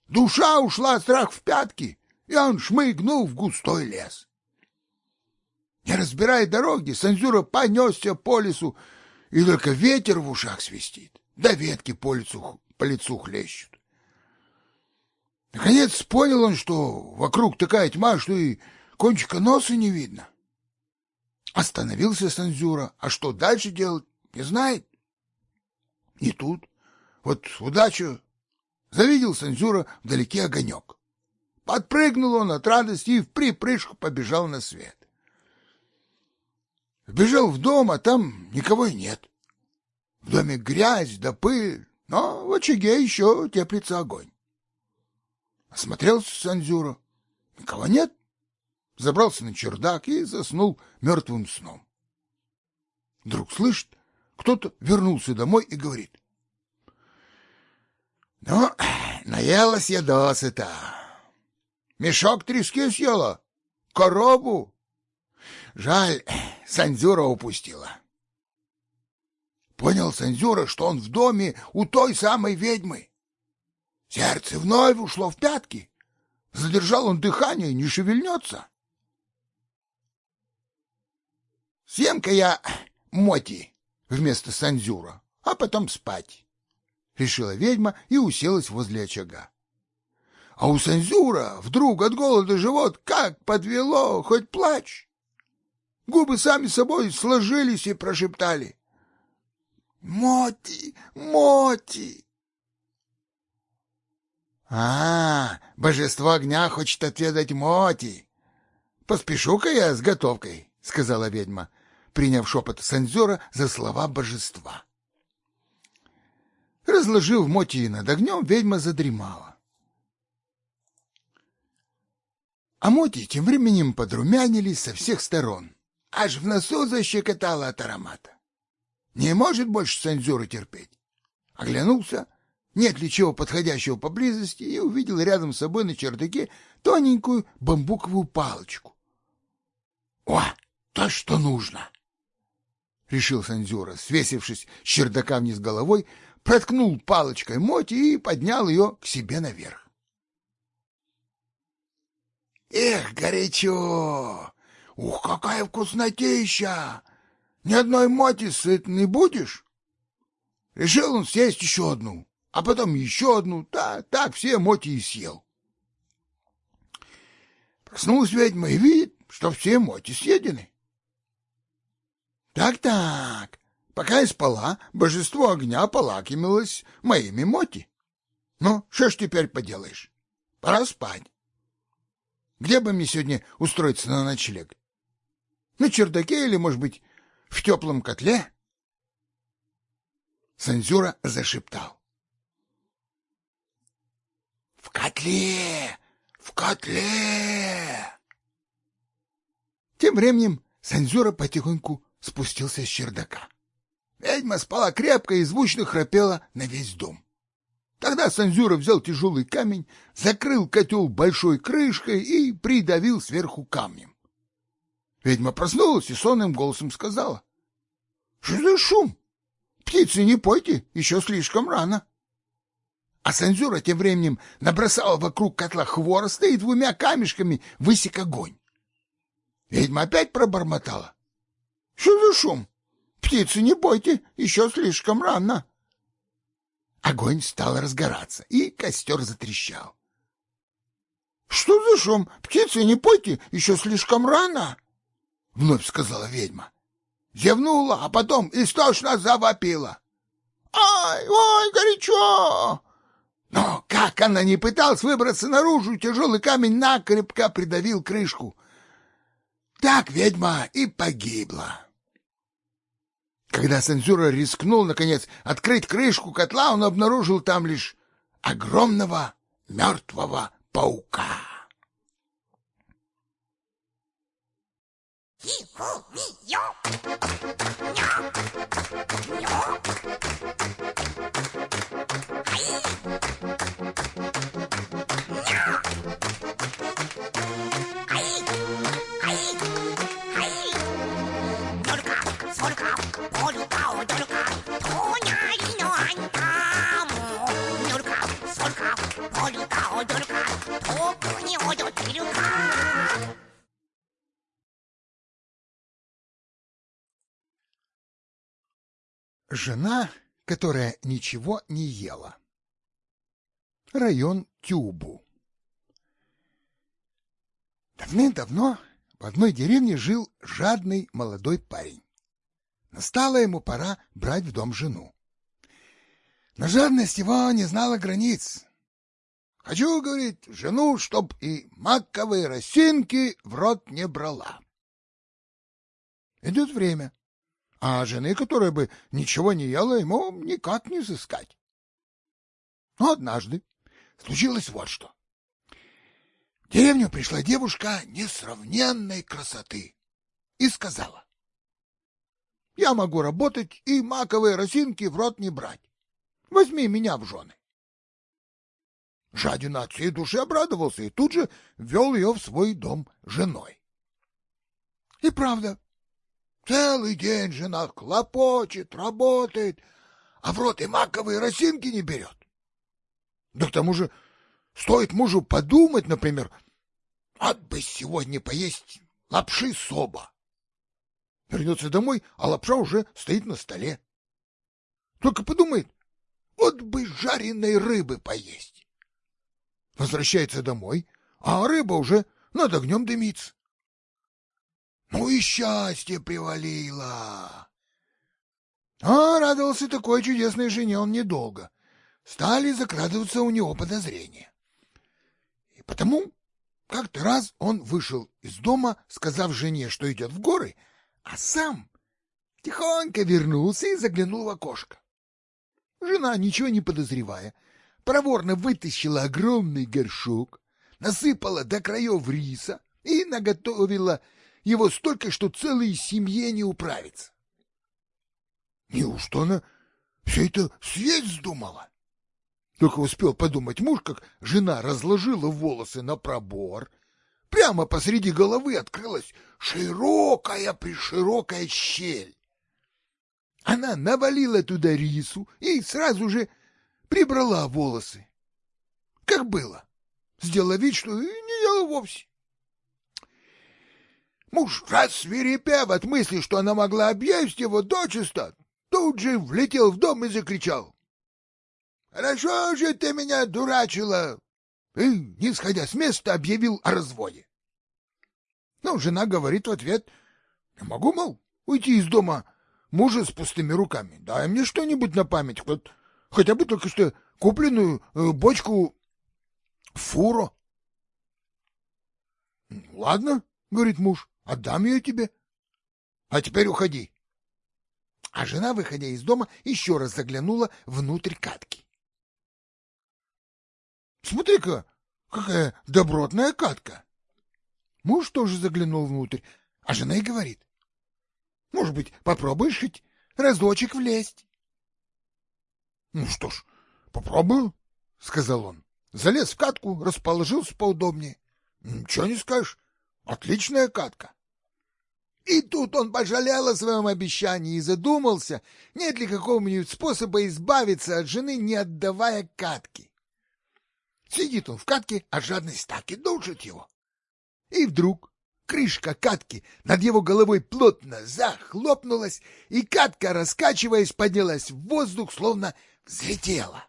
Душа ушла страх в пятки, и он шмыгнул в густой лес. Не разбирая дороги, Санзюра понесся по лесу, и только ветер в ушах свистит, да ветки по лицу, по лицу хлещут. Наконец понял он, что вокруг такая тьма, что и кончика носа не видно. Остановился Санзюра, а что дальше делать, не знает. И тут, вот удача, завидел Санзюра вдалеке огонек. Подпрыгнул он от радости и в припрыжку побежал на свет. Вбежал в дом, а там никого и нет. В доме грязь да пыль, но в очаге еще теплится огонь. Осмотрелся Санзюра. Никого нет. Забрался на чердак и заснул мертвым сном. Вдруг слышит, кто-то вернулся домой и говорит. — Ну, [CLEARS THROAT] наелась я досыта. Мешок трески съела, корову. Жаль, [CLEARS THROAT] Санзюра упустила. Понял Санзюра, что он в доме у той самой ведьмы. Сердце вновь ушло в пятки. Задержал он дыхание, не шевельнется. Съем-ка я [CLEARS THROAT] моти вместо Санзюра, а потом спать, — решила ведьма и уселась возле очага. А у Санзюра вдруг от голода живот как подвело, хоть плачь. Губы сами собой сложились и прошептали. «Моти! Моти!» «А, божество огня хочет отведать Моти! Поспешу-ка я с готовкой», — сказала ведьма приняв шепот Санзера за слова божества. Разложив мотии над огнем, ведьма задремала. А моти тем временем подрумянились со всех сторон, аж в носу защекотало от аромата. Не может больше Санзера терпеть. Оглянулся, нет ли чего подходящего поблизости, и увидел рядом с собой на чердаке тоненькую бамбуковую палочку. О, то, что нужно! — решил Санзюра, свесившись с чердака вниз головой, проткнул палочкой моти и поднял ее к себе наверх. «Эх, горячо! Ух, какая вкуснотища! Ни одной моти сыт не будешь?» Решил он съесть еще одну, а потом еще одну, так, так все моти и съел. Проснулась ведьма и видит, что все моти съедены. Так-так, пока я спала, божество огня полакомилось моими моти. Ну, что ж теперь поделаешь? Пора спать. Где бы мне сегодня устроиться на ночлег? На чердаке или, может быть, в теплом котле? Санзюра зашептал. В котле! В котле! Тем временем Санзюра потихоньку спустился с чердака. Ведьма спала крепко и звучно храпела на весь дом. Тогда Санзюра взял тяжелый камень, закрыл котел большой крышкой и придавил сверху камнем. Ведьма проснулась и сонным голосом сказала. — Что за шум? Птицы, не пойте, еще слишком рано. А Санзюра тем временем набросала вокруг котла хвороста и двумя камешками высек огонь. Ведьма опять пробормотала. Что за шум? Птицы, не бойте, еще слишком рано. Огонь стал разгораться, и костер затрещал. — Что за шум? Птицы, не пойте, еще слишком рано, — вновь сказала ведьма. Зевнула, а потом истошно завопила. — Ай, ой, горячо! Но как она не пыталась выбраться наружу, тяжелый камень накрепко придавил крышку. Так ведьма и погибла. Когда Сензюра рискнул, наконец, открыть крышку котла, он обнаружил там лишь огромного мертвого паука. Только, только, только не ойот пилюка. Жена, которая ничего не ела. Район Тюбу. Давным-давно в одной деревне жил жадный молодой парень. Настала ему пора брать в дом жену. Но жадность его не знала границ. Хочу, говорит, жену, чтоб и маковые росинки в рот не брала. Идет время, а жены, которая бы ничего не ела, ему никак не сыскать. Но однажды случилось вот что. В деревню пришла девушка несравненной красоты и сказала. Я могу работать и маковые росинки в рот не брать. Возьми меня в жены. Жадина от всей души обрадовался и тут же ввел ее в свой дом женой. И правда, целый день жена хлопочет, работает, а в рот и маковые росинки не берет. Да к тому же Стоит мужу подумать, например, от бы сегодня поесть лапши соба. Вернется домой, а лапша уже стоит на столе. Только подумает, вот бы жареной рыбы поесть. Возвращается домой, а рыба уже над огнем дымится. Ну и счастье привалило. А радовался такой чудесной жене он недолго. Стали закрадываться у него подозрения. Потому как-то раз он вышел из дома, сказав жене, что идет в горы, а сам тихонько вернулся и заглянул в окошко. Жена, ничего не подозревая, проворно вытащила огромный горшок, насыпала до краев риса и наготовила его столько, что целой семье не управится. Неужто она все это съесть вздумала? Только успел подумать муж, как жена разложила волосы на пробор. Прямо посреди головы открылась широкая-приширокая щель. Она навалила туда рису и сразу же прибрала волосы. Как было. Сделала вид, что и не ела вовсе. Муж, рассверепев от мысли, что она могла объесть его дочисто, тут же влетел в дом и закричал. Хорошо же ты меня дурачила! И, не сходя с места, объявил о разводе. Ну, жена говорит в ответ, не могу, мол, уйти из дома мужа с пустыми руками. Дай мне что-нибудь на память, хоть, хотя бы только что купленную э, бочку фуру. Ладно, говорит муж, отдам ее тебе. А теперь уходи. А жена, выходя из дома, еще раз заглянула внутрь катки. Смотри-ка, какая добротная катка. Муж тоже заглянул внутрь, а жена и говорит. Может быть, попробуешь хоть разочек влезть? Ну что ж, попробую, сказал он. Залез в катку, расположился поудобнее. Ничего не скажешь, отличная катка. И тут он пожалел о своем обещании и задумался, нет ли какого-нибудь способа избавиться от жены, не отдавая катки. Сидит он в катке, а жадность так и душит его. И вдруг крышка катки над его головой плотно захлопнулась, и катка, раскачиваясь, поднялась в воздух, словно взлетела.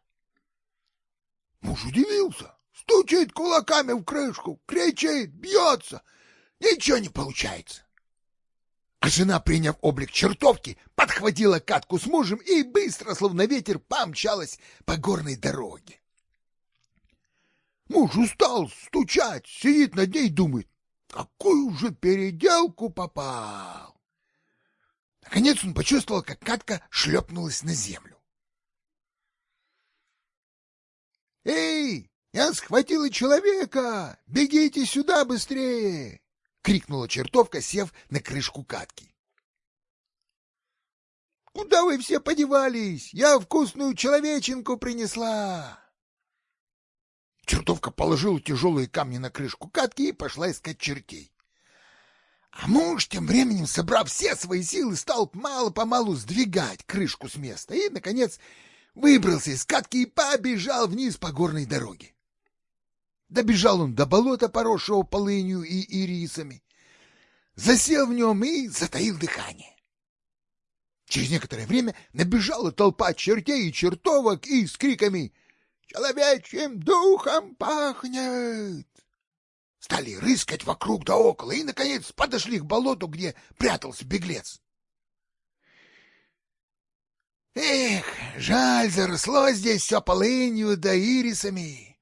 Муж удивился, стучит кулаками в крышку, кричит, бьется. Ничего не получается. А жена, приняв облик чертовки, подхватила катку с мужем и быстро, словно ветер, помчалась по горной дороге. Муж устал стучать, сидит над ней и думает, какую же переделку попал. Наконец он почувствовал, как катка шлепнулась на землю. «Эй, я схватила человека! Бегите сюда быстрее!» — крикнула чертовка, сев на крышку катки. «Куда вы все подевались? Я вкусную человеченку принесла!» Чертовка положила тяжелые камни на крышку катки и пошла искать чертей. А муж тем временем, собрав все свои силы, стал мало-помалу сдвигать крышку с места и, наконец, выбрался из катки и побежал вниз по горной дороге. Добежал он до болота, поросшего полынью и ирисами, засел в нем и затаил дыхание. Через некоторое время набежала толпа чертей и чертовок и с криками «Человечьим духом пахнет!» Стали рыскать вокруг да около и, наконец, подошли к болоту, где прятался беглец. Эх, жаль, заросло здесь все полынью да ирисами.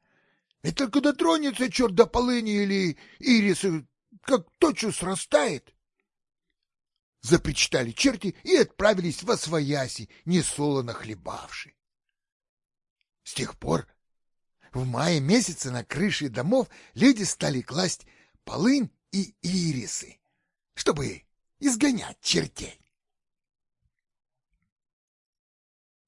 И только дотронется черт до полыни или ириса, как тотчас растает. Запричитали черти и отправились во свояси, несолоно хлебавши. С тех пор в мае месяце на крыши домов люди стали класть полынь и ирисы, чтобы изгонять чертей.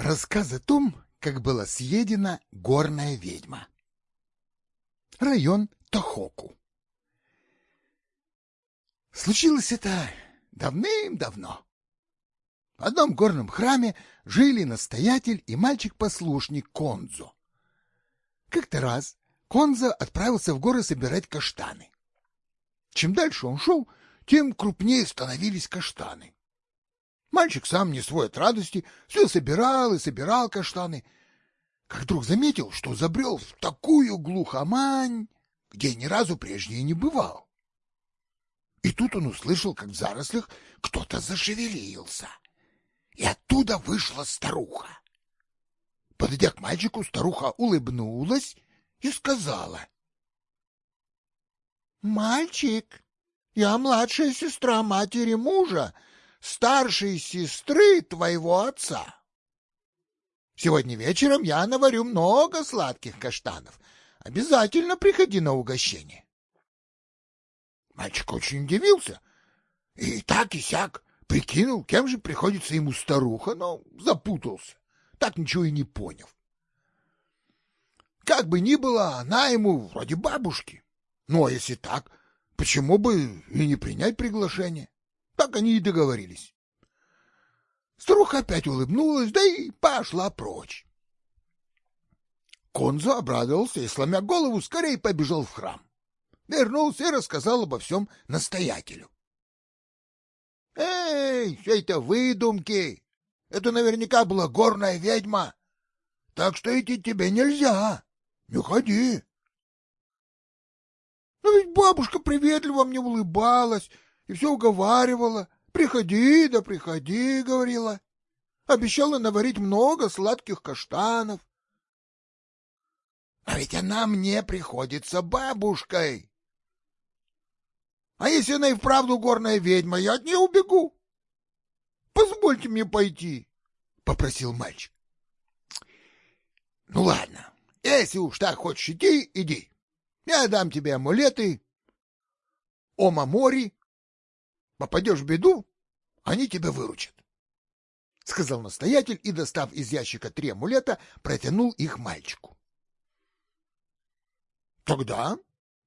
Рассказ о том, как была съедена горная ведьма. Район Тохоку. Случилось это давным-давно. В одном горном храме жили настоятель и мальчик-послушник Конзо. Как-то раз Конзо отправился в горы собирать каштаны. Чем дальше он шел, тем крупнее становились каштаны. Мальчик сам не свой от радости, все собирал и собирал каштаны, как вдруг заметил, что забрел в такую глухомань, где ни разу прежде не бывал. И тут он услышал, как в зарослях кто-то зашевелился, и оттуда вышла старуха. Подойдя к мальчику, старуха улыбнулась и сказала. — Мальчик, я младшая сестра матери мужа, старшей сестры твоего отца. Сегодня вечером я наварю много сладких каштанов. Обязательно приходи на угощение. Мальчик очень удивился. И так и сяк прикинул, кем же приходится ему старуха, но запутался, так ничего и не понял. Как бы ни было, она ему вроде бабушки. Ну, а если так, почему бы и не принять приглашение? Так они и договорились. Старуха опять улыбнулась, да и пошла прочь. Конзо обрадовался и, сломя голову, скорее побежал в храм. Вернулся и рассказал обо всем настоятелю. — Эй, все это выдумки! Это наверняка была горная ведьма. Так что идти тебе нельзя. Не ходи. Но ведь бабушка приветливо мне улыбалась и все уговаривала. Приходи, да приходи, говорила. Обещала наварить много сладких каштанов. А ведь она мне приходится бабушкой. А если она и вправду горная ведьма, я от нее убегу. Позвольте мне пойти, — попросил мальчик. — Ну ладно, если уж так хочешь идти, иди. Я дам тебе амулеты, омамори. Попадешь в беду, они тебя выручат. — сказал настоятель и, достав из ящика три амулета, протянул их мальчику. — Тогда,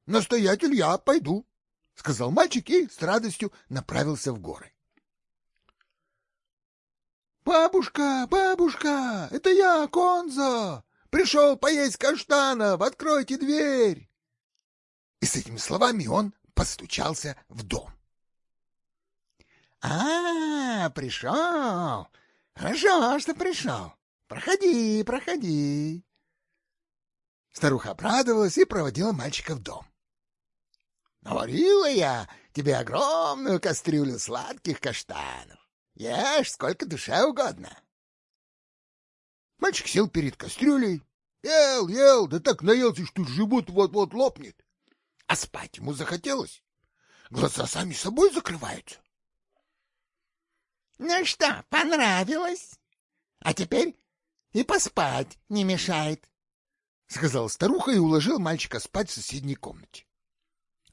настоятель, я пойду, — сказал мальчик и с радостью направился в горы. — Бабушка, бабушка, это я, Конзо! Пришел поесть каштанов, откройте дверь! И с этими словами он постучался в дом. — А, пришел! Хорошо, что пришел. Проходи, проходи. Старуха обрадовалась и проводила мальчика в дом. Наварила я тебе огромную кастрюлю сладких каштанов. Ешь сколько душе угодно. Мальчик сел перед кастрюлей, ел, ел, да так наелся, что живот вот-вот лопнет. А спать ему захотелось. Глаза сами собой закрываются. — Ну что, понравилось? А теперь и поспать не мешает, — сказала старуха и уложил мальчика спать в соседней комнате.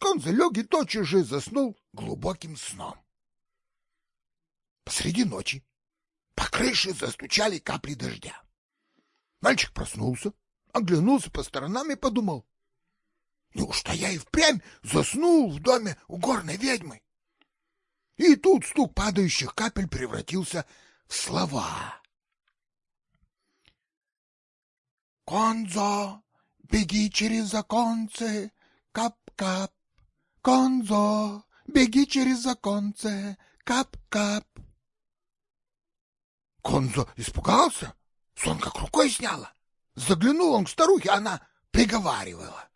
Конза лег и тотчас же заснул глубоким сном. Посреди ночи по крыше застучали капли дождя. Мальчик проснулся, оглянулся по сторонам и подумал. Неужто я и впрямь заснул в доме у горной ведьмы? И тут стук падающих капель превратился в слова. Конзо, беги через оконце, кап-кап. Конзо, беги через оконце, кап-кап. Конзо испугался, сон как рукой сняла. Заглянул он к старухе, она приговаривала.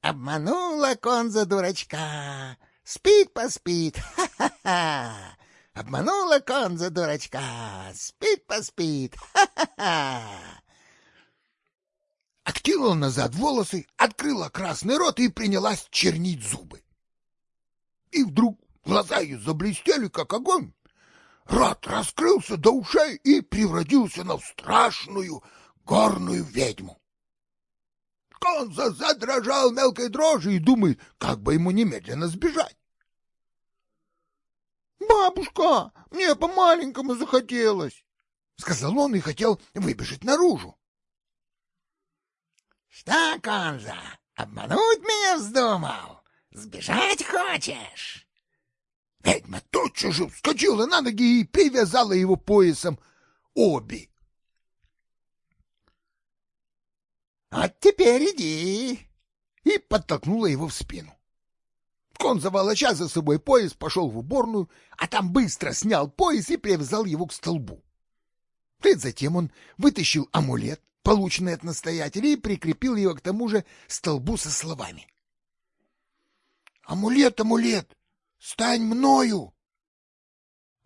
Обманула Конза дурачка, спит поспит, ха-ха-ха. Обманула Конза дурачка, спит поспит, ха-ха-ха. Откинула назад волосы, открыла красный рот и принялась чернить зубы. И вдруг глаза ее заблестели, как огонь. Рот раскрылся до ушей и превратился на страшную горную ведьму. Конза задрожал мелкой дрожью и думает, как бы ему немедленно сбежать. «Бабушка, мне по-маленькому захотелось», — сказал он и хотел выбежать наружу. Что, Конза, обмануть меня вздумал? Сбежать хочешь? Ведьма тотчас же вскочила на ноги и привязала его поясом обе. Вот теперь иди. И подтолкнула его в спину. Конза, волоча за собой пояс, пошел в уборную, а там быстро снял пояс и привязал его к столбу. Вслед затем он вытащил амулет, полученный от настоятеля, и прикрепил его к тому же столбу со словами. «Амулет, амулет, стань мною!»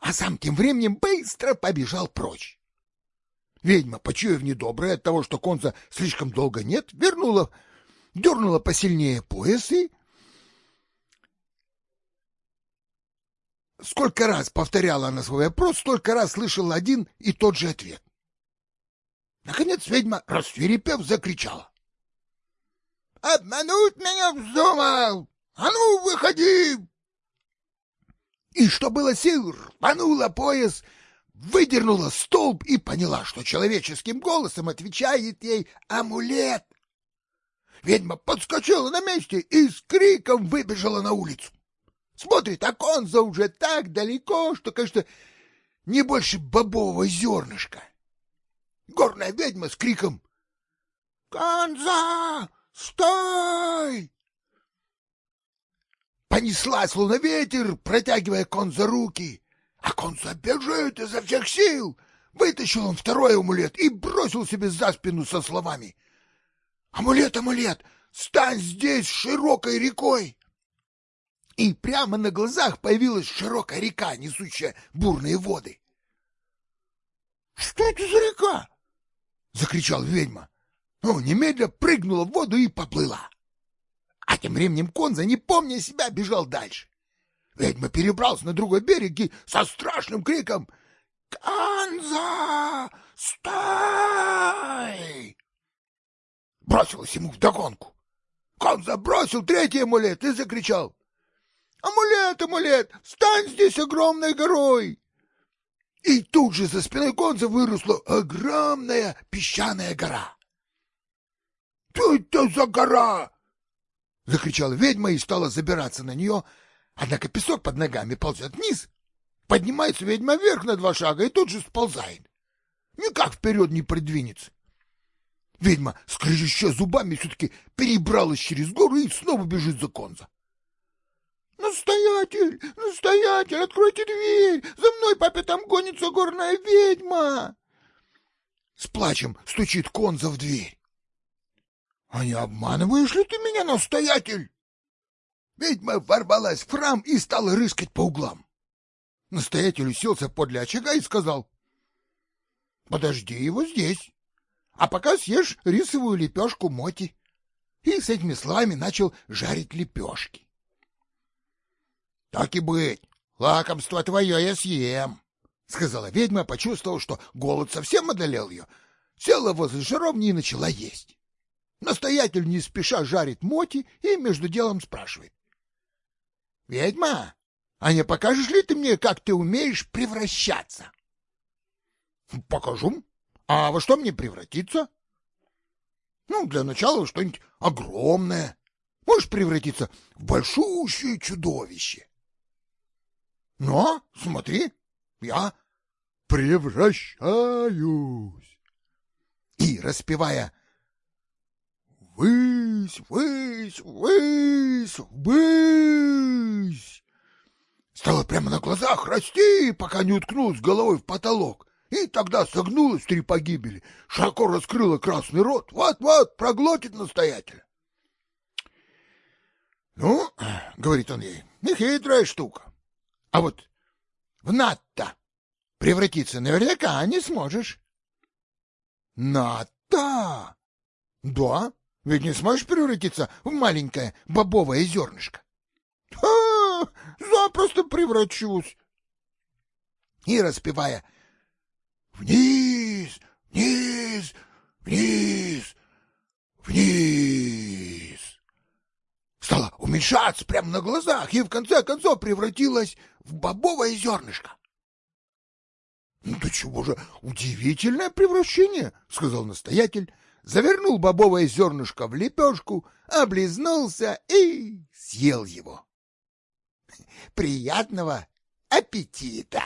А сам тем временем быстро побежал прочь. Ведьма, почуяв недоброе от того, что конца слишком долго нет, вернула, дернула посильнее пояс и... Сколько раз повторяла она свой вопрос, столько раз слышала один и тот же ответ. Наконец ведьма, рассверепев, закричала. — Обмануть меня вздумал! А ну, выходи! И что было сил, рванула пояс, выдернула столб и поняла, что человеческим голосом отвечает ей амулет. Ведьма подскочила на месте и с криком выбежала на улицу. Смотрит, а Конза уже так далеко, что, кажется, не больше бобового зернышка. Горная ведьма с криком «Конза, стой!» Понесла, словно ветер, протягивая Конза руки. А Конза бежит изо всех сил. Вытащил он второй амулет и бросил себе за спину со словами «Амулет, амулет, стань здесь широкой рекой!» И прямо на глазах появилась широкая река, несущая бурные воды. «Что это за река?» — закричал ведьма. Ну, немедля прыгнула в воду и поплыла. А тем временем Конза, не помня себя, бежал дальше. Ведьма перебрался на другой берег и со страшным криком «Конза, стой!» бросилась ему вдогонку. Конза бросил третий амулет и закричал «Амулет, амулет, стань здесь огромной горой!» И тут же за спиной Гонза выросла огромная песчаная гора. — Что это за гора? — закричала ведьма и стала забираться на нее, однако песок под ногами ползет вниз. Поднимается ведьма вверх на два шага и тут же сползает. Никак вперед не продвинется. Ведьма, скрежеща зубами, все-таки перебралась через гору и снова бежит за Конза. «Настоятель! Настоятель! Откройте дверь! За мной по пятам гонится горная ведьма!» С плачем стучит Конза в дверь. «А не обманываешь ли ты меня, настоятель?» Ведьма ворвалась в храм и стала рыскать по углам. Настоятель уселся подле очага и сказал, «Подожди его здесь, а пока съешь рисовую лепешку моти». И с этими словами начал жарить лепешки. — Так и быть, лакомство твое я съем, сказала ведьма, почувствовав, что голод совсем одолел ее. Села возле жаровни и начала есть. Настоятель не спеша жарит моти и между делом спрашивает. — Ведьма, а не покажешь ли ты мне, как ты умеешь превращаться? — Покажу. А во что мне превратиться? — Ну, для начала что-нибудь огромное. Можешь превратиться в большущее чудовище. — Но, смотри, я превращаюсь. И, распевая «Высь, высь, высь, высь!» Стала прямо на глазах расти, пока не уткнулась головой в потолок. И тогда согнулась три погибели, широко раскрыла красный рот. Вот-вот, проглотит настоятель. «Ну, — говорит он ей, — нехитрая штука. А вот в Натта превратиться наверняка не сможешь. Натта? Да, ведь не сможешь превратиться в маленькое бобовое зернышко. А, запросто превращусь. И распевая «Вниз, вниз, вниз, вниз!» стала уменьшаться прямо на глазах и в конце концов превратилась в бобовое зернышко. «Ну да чего же, удивительное превращение!» — сказал настоятель, завернул бобовое зернышко в лепешку, облизнулся и съел его. «Приятного аппетита!»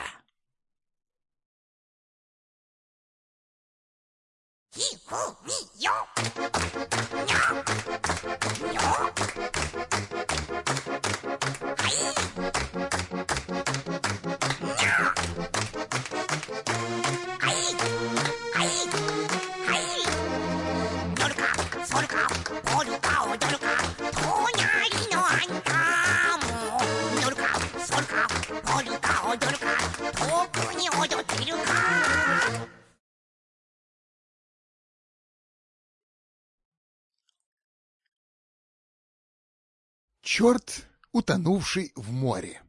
Хи-ху-ми-йо! Ня! Черт, утонувший в море.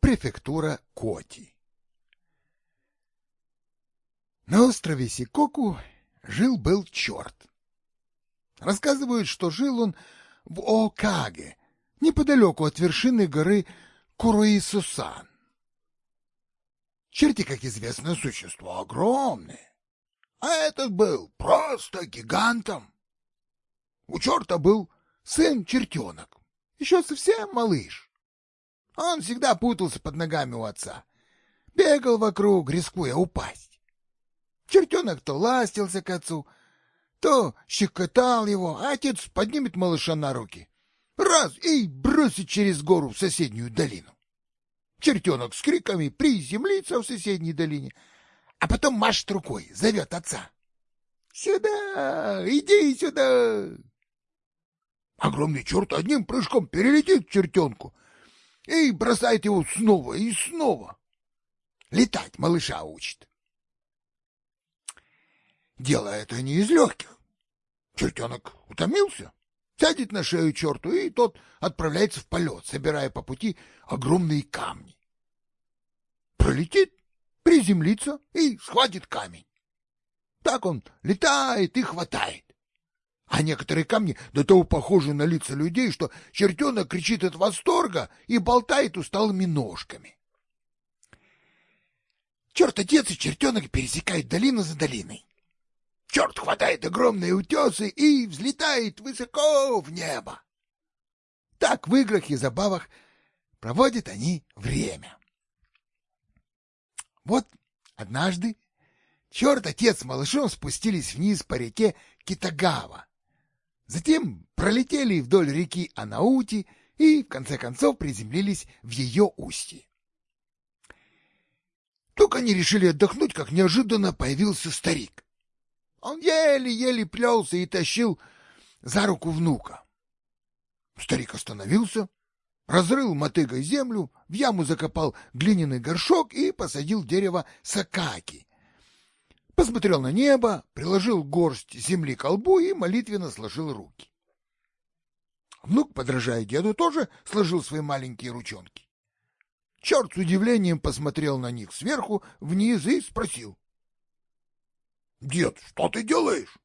Префектура Коти. На острове Сикоку жил-был черт. Рассказывают, что жил он в Окаге, неподалеку от вершины горы Куруисусан. Черти, как известно, существо огромное, а этот был просто гигантом. У черта был сын-чертенок, еще совсем малыш. Он всегда путался под ногами у отца, бегал вокруг, рискуя упасть. Чертенок то ластился к отцу, то щекотал его, а отец поднимет малыша на руки. Раз — и бросит через гору в соседнюю долину. Чертенок с криками приземлится в соседней долине, а потом машет рукой, зовет отца. «Сюда! Иди сюда!» Огромный черт одним прыжком перелетит к чертенку и бросает его снова и снова. Летать малыша учит. Дело это не из легких. Чертенок утомился, сядет на шею черту, и тот отправляется в полет, собирая по пути огромные камни. Пролетит, приземлится и схватит камень. Так он летает и хватает а некоторые камни до того похожи на лица людей, что чертенок кричит от восторга и болтает усталыми ножками. Черт отец и чертенок пересекают долину за долиной. Черт хватает огромные утесы и взлетает высоко в небо. Так в играх и забавах проводят они время. Вот однажды черт отец с малышом спустились вниз по реке Китагава, Затем пролетели вдоль реки Анаути и, в конце концов, приземлились в ее устье. Только они решили отдохнуть, как неожиданно появился старик. Он еле-еле плелся и тащил за руку внука. Старик остановился, разрыл мотыгой землю, в яму закопал глиняный горшок и посадил дерево сакаки, посмотрел на небо, приложил горсть земли к лбу и молитвенно сложил руки. Внук, подражая деду, тоже сложил свои маленькие ручонки. Черт с удивлением посмотрел на них сверху вниз и спросил. — Дед, что ты делаешь?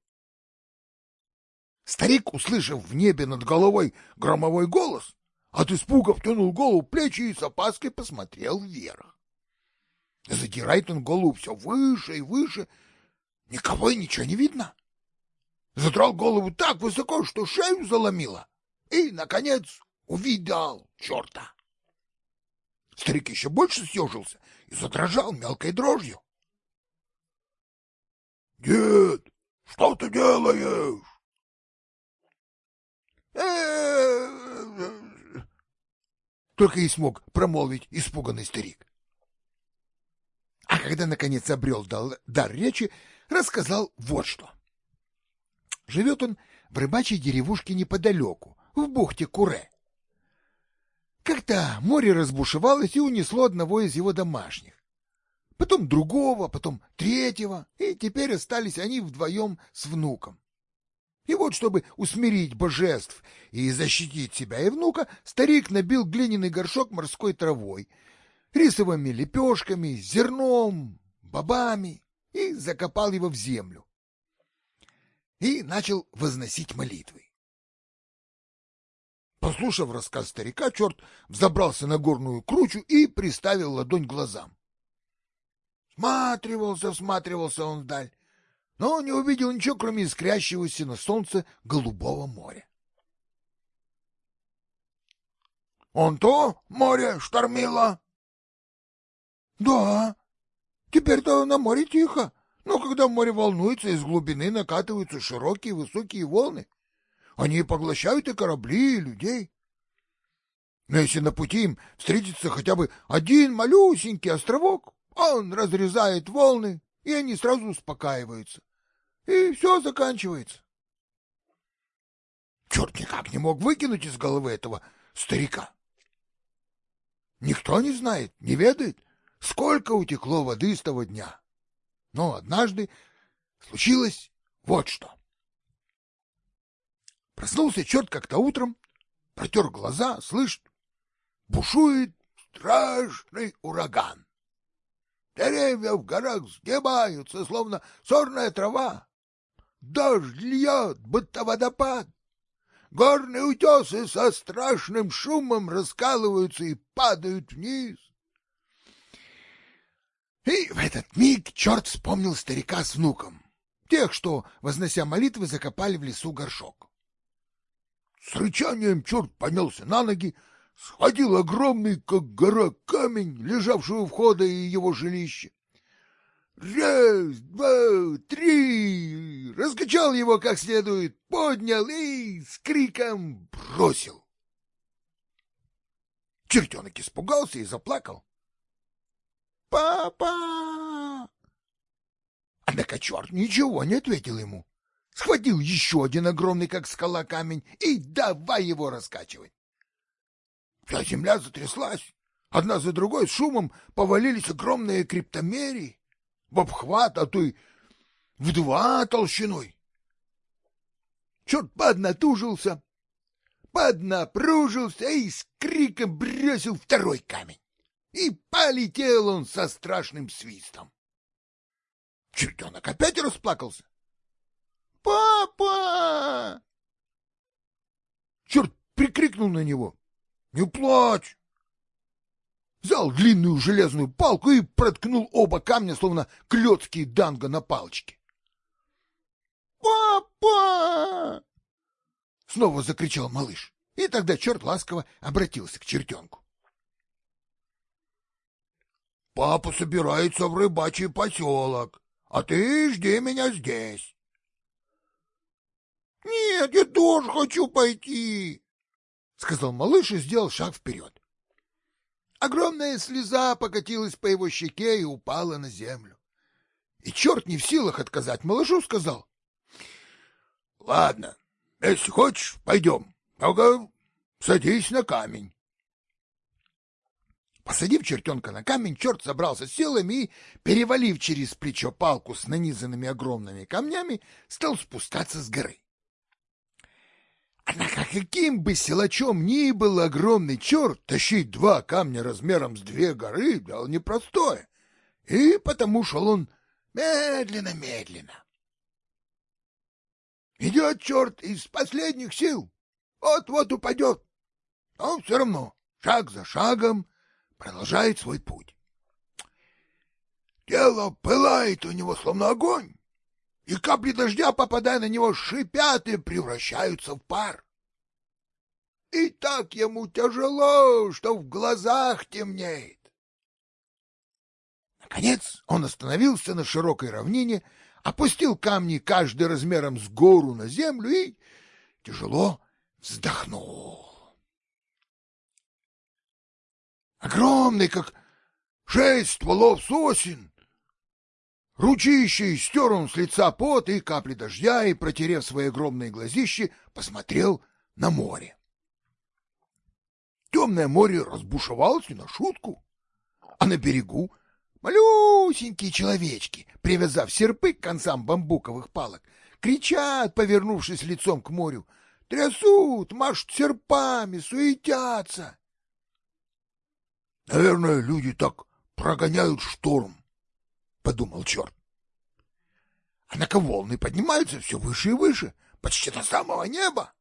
Старик, услышав в небе над головой громовой голос, от испуга втянул голову в плечи и с опаской посмотрел вверх. Задирает он голову все выше и выше, никого и ничего не видно. Задрал голову так высоко, что шею заломило, и, наконец, увидал черта. Старик еще больше съежился и задрожал мелкой дрожью. — Дед, что ты делаешь? Только и смог промолвить испуганный старик. А когда, наконец, обрел дар речи, рассказал вот что. Живет он в рыбачьей деревушке неподалеку, в бухте Куре. Как-то море разбушевалось и унесло одного из его домашних. Потом другого, потом третьего, и теперь остались они вдвоем с внуком. И вот, чтобы усмирить божеств и защитить себя и внука, старик набил глиняный горшок морской травой, рисовыми лепешками, зерном, бобами и закопал его в землю. И начал возносить молитвы. Послушав рассказ старика, черт взобрался на горную кручу и приставил ладонь глазам. Всматривался, всматривался он вдаль но не увидел ничего, кроме искрящегося на солнце голубого моря. — Он то море штормило? — Да. Теперь-то на море тихо, но когда море волнуется, из глубины накатываются широкие высокие волны. Они поглощают и корабли, и людей. Но если на пути им встретится хотя бы один малюсенький островок, он разрезает волны, и они сразу успокаиваются и все заканчивается. Черт никак не мог выкинуть из головы этого старика. Никто не знает, не ведает, сколько утекло воды с того дня. Но однажды случилось вот что. Проснулся черт как-то утром, протер глаза, слышит, бушует страшный ураган. Деревья в горах сгибаются, словно сорная трава. Дождь льет, будто водопад. Горные утесы со страшным шумом раскалываются и падают вниз. И в этот миг черт вспомнил старика с внуком, тех, что, вознося молитвы, закопали в лесу горшок. С рычанием черт поднялся на ноги, схватил огромный, как гора, камень, лежавший у входа и его жилище, Раз, два, три! Раскачал его как следует, поднял и с криком бросил. Чертенок испугался и заплакал. «Папа!» Однако черт ничего не ответил ему. Схватил еще один огромный, как скала, камень и давай его раскачивать. Вся земля затряслась. Одна за другой с шумом повалились огромные криптомерии в обхват, а то и в два толщиной. Черт поднатужился, поднапружился и с криком бросил второй камень. И полетел он со страшным свистом. Чертенок опять расплакался. «Папа!» Черт прикрикнул на него. «Не плачь! взял длинную железную палку и проткнул оба камня, словно клетки данга на палочке. «Папа!» — снова закричал малыш, и тогда черт ласково обратился к чертенку. «Папа собирается в рыбачий поселок, а ты жди меня здесь». «Нет, я тоже хочу пойти», — сказал малыш и сделал шаг вперед. Огромная слеза покатилась по его щеке и упала на землю. И черт не в силах отказать малышу сказал. — Ладно, если хочешь, пойдем. Только садись на камень. Посадив чертенка на камень, черт собрался с силами и, перевалив через плечо палку с нанизанными огромными камнями, стал спускаться с горы. Однако каким бы силачом ни был огромный черт, тащить два камня размером с две горы — дело непростое. И потому шел он медленно-медленно. Идет черт из последних сил, вот-вот упадет. Но все равно, шаг за шагом, продолжает свой путь. Тело пылает у него, словно огонь, и капли дождя, попадая на него, шипят и превращаются в пар. И так ему тяжело, что в глазах темнеет. Наконец он остановился на широкой равнине, опустил камни, каждый размером с гору, на землю и тяжело вздохнул. Огромный, как шесть стволов сосен, Ручищей стер он с лица пот и капли дождя и, протерев свои огромные глазищи, посмотрел на море. Темное море разбушевалось не на шутку, а на берегу малюсенькие человечки, привязав серпы к концам бамбуковых палок, кричат, повернувшись лицом к морю, трясут, машут серпами, суетятся. Наверное, люди так прогоняют шторм, подумал черт. Однако волны поднимаются все выше и выше, почти до самого неба,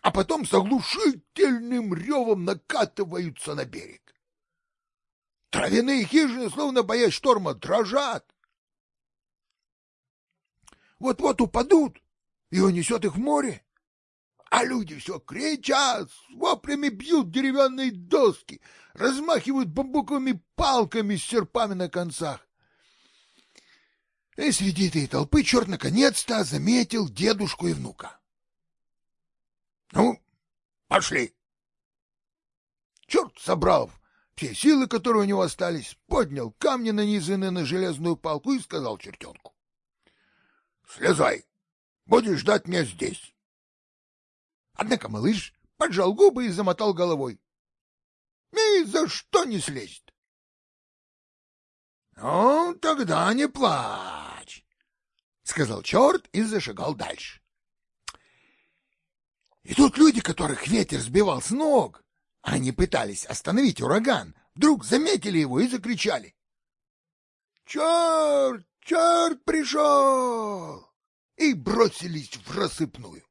а потом с оглушительным ревом накатываются на берег. Травяные хижины, словно боясь шторма, дрожат. Вот-вот упадут, и унесет их в море. А люди все кричат, с воплями бьют деревянные доски, размахивают бамбуковыми палками с серпами на концах. И среди этой толпы черт наконец-то заметил дедушку и внука. — Ну, пошли. Черт собрал все силы, которые у него остались, поднял камни, нанизанные на железную палку, и сказал чертенку. — Слезай, будешь ждать меня здесь. Однако малыш поджал губы и замотал головой. — Ни за что не слезет. — Ну, тогда не плачь, — сказал черт и зашагал дальше. И тут люди, которых ветер сбивал с ног, они пытались остановить ураган, вдруг заметили его и закричали. — Черт! Черт пришел! И бросились в рассыпную.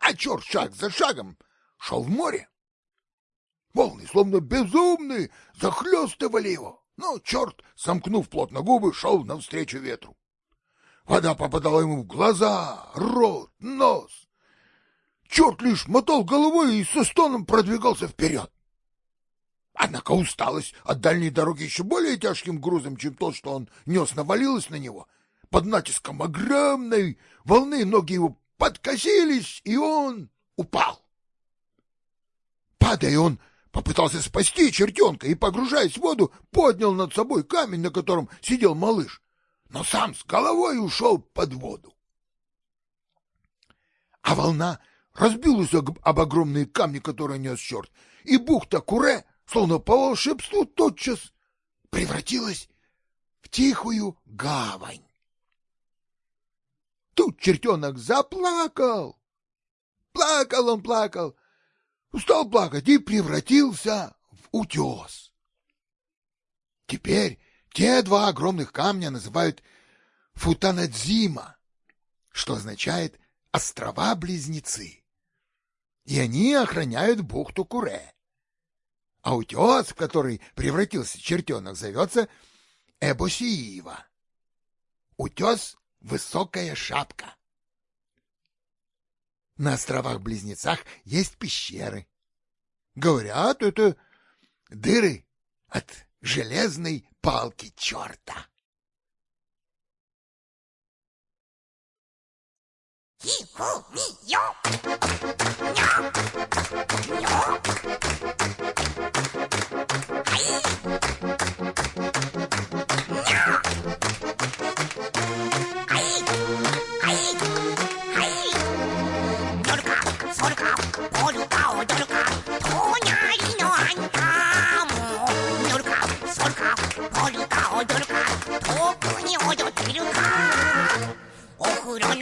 А черт шаг за шагом шел в море. Волны, словно безумные, захлестывали его. Но черт, сомкнув плотно губы, шел навстречу ветру. Вода попадала ему в глаза, рот, нос. Черт лишь мотал головой и со стоном продвигался вперед. Однако усталость от дальней дороги еще более тяжким грузом, чем то, что он нес, навалилась на него. Под натиском огромной волны ноги его подкосились, и он упал. Падая, он Попытался спасти чертенка и, погружаясь в воду, поднял над собой камень, на котором сидел малыш, но сам с головой ушел под воду. А волна разбилась об, огромные камни, которые нес черт, и бухта Куре, словно по волшебству, тотчас превратилась в тихую гавань. Тут чертенок заплакал. Плакал он, плакал, устал плакать и превратился в утес. Теперь те два огромных камня называют Футанадзима, что означает «острова-близнецы», и они охраняют бухту Куре. А утес, в который превратился чертенок, зовется Эбосиива. Утес — высокая шапка. На островах-близнецах есть пещеры. Говорят, это дыры от железной палки черта. Нё! ¡Ah! Os juro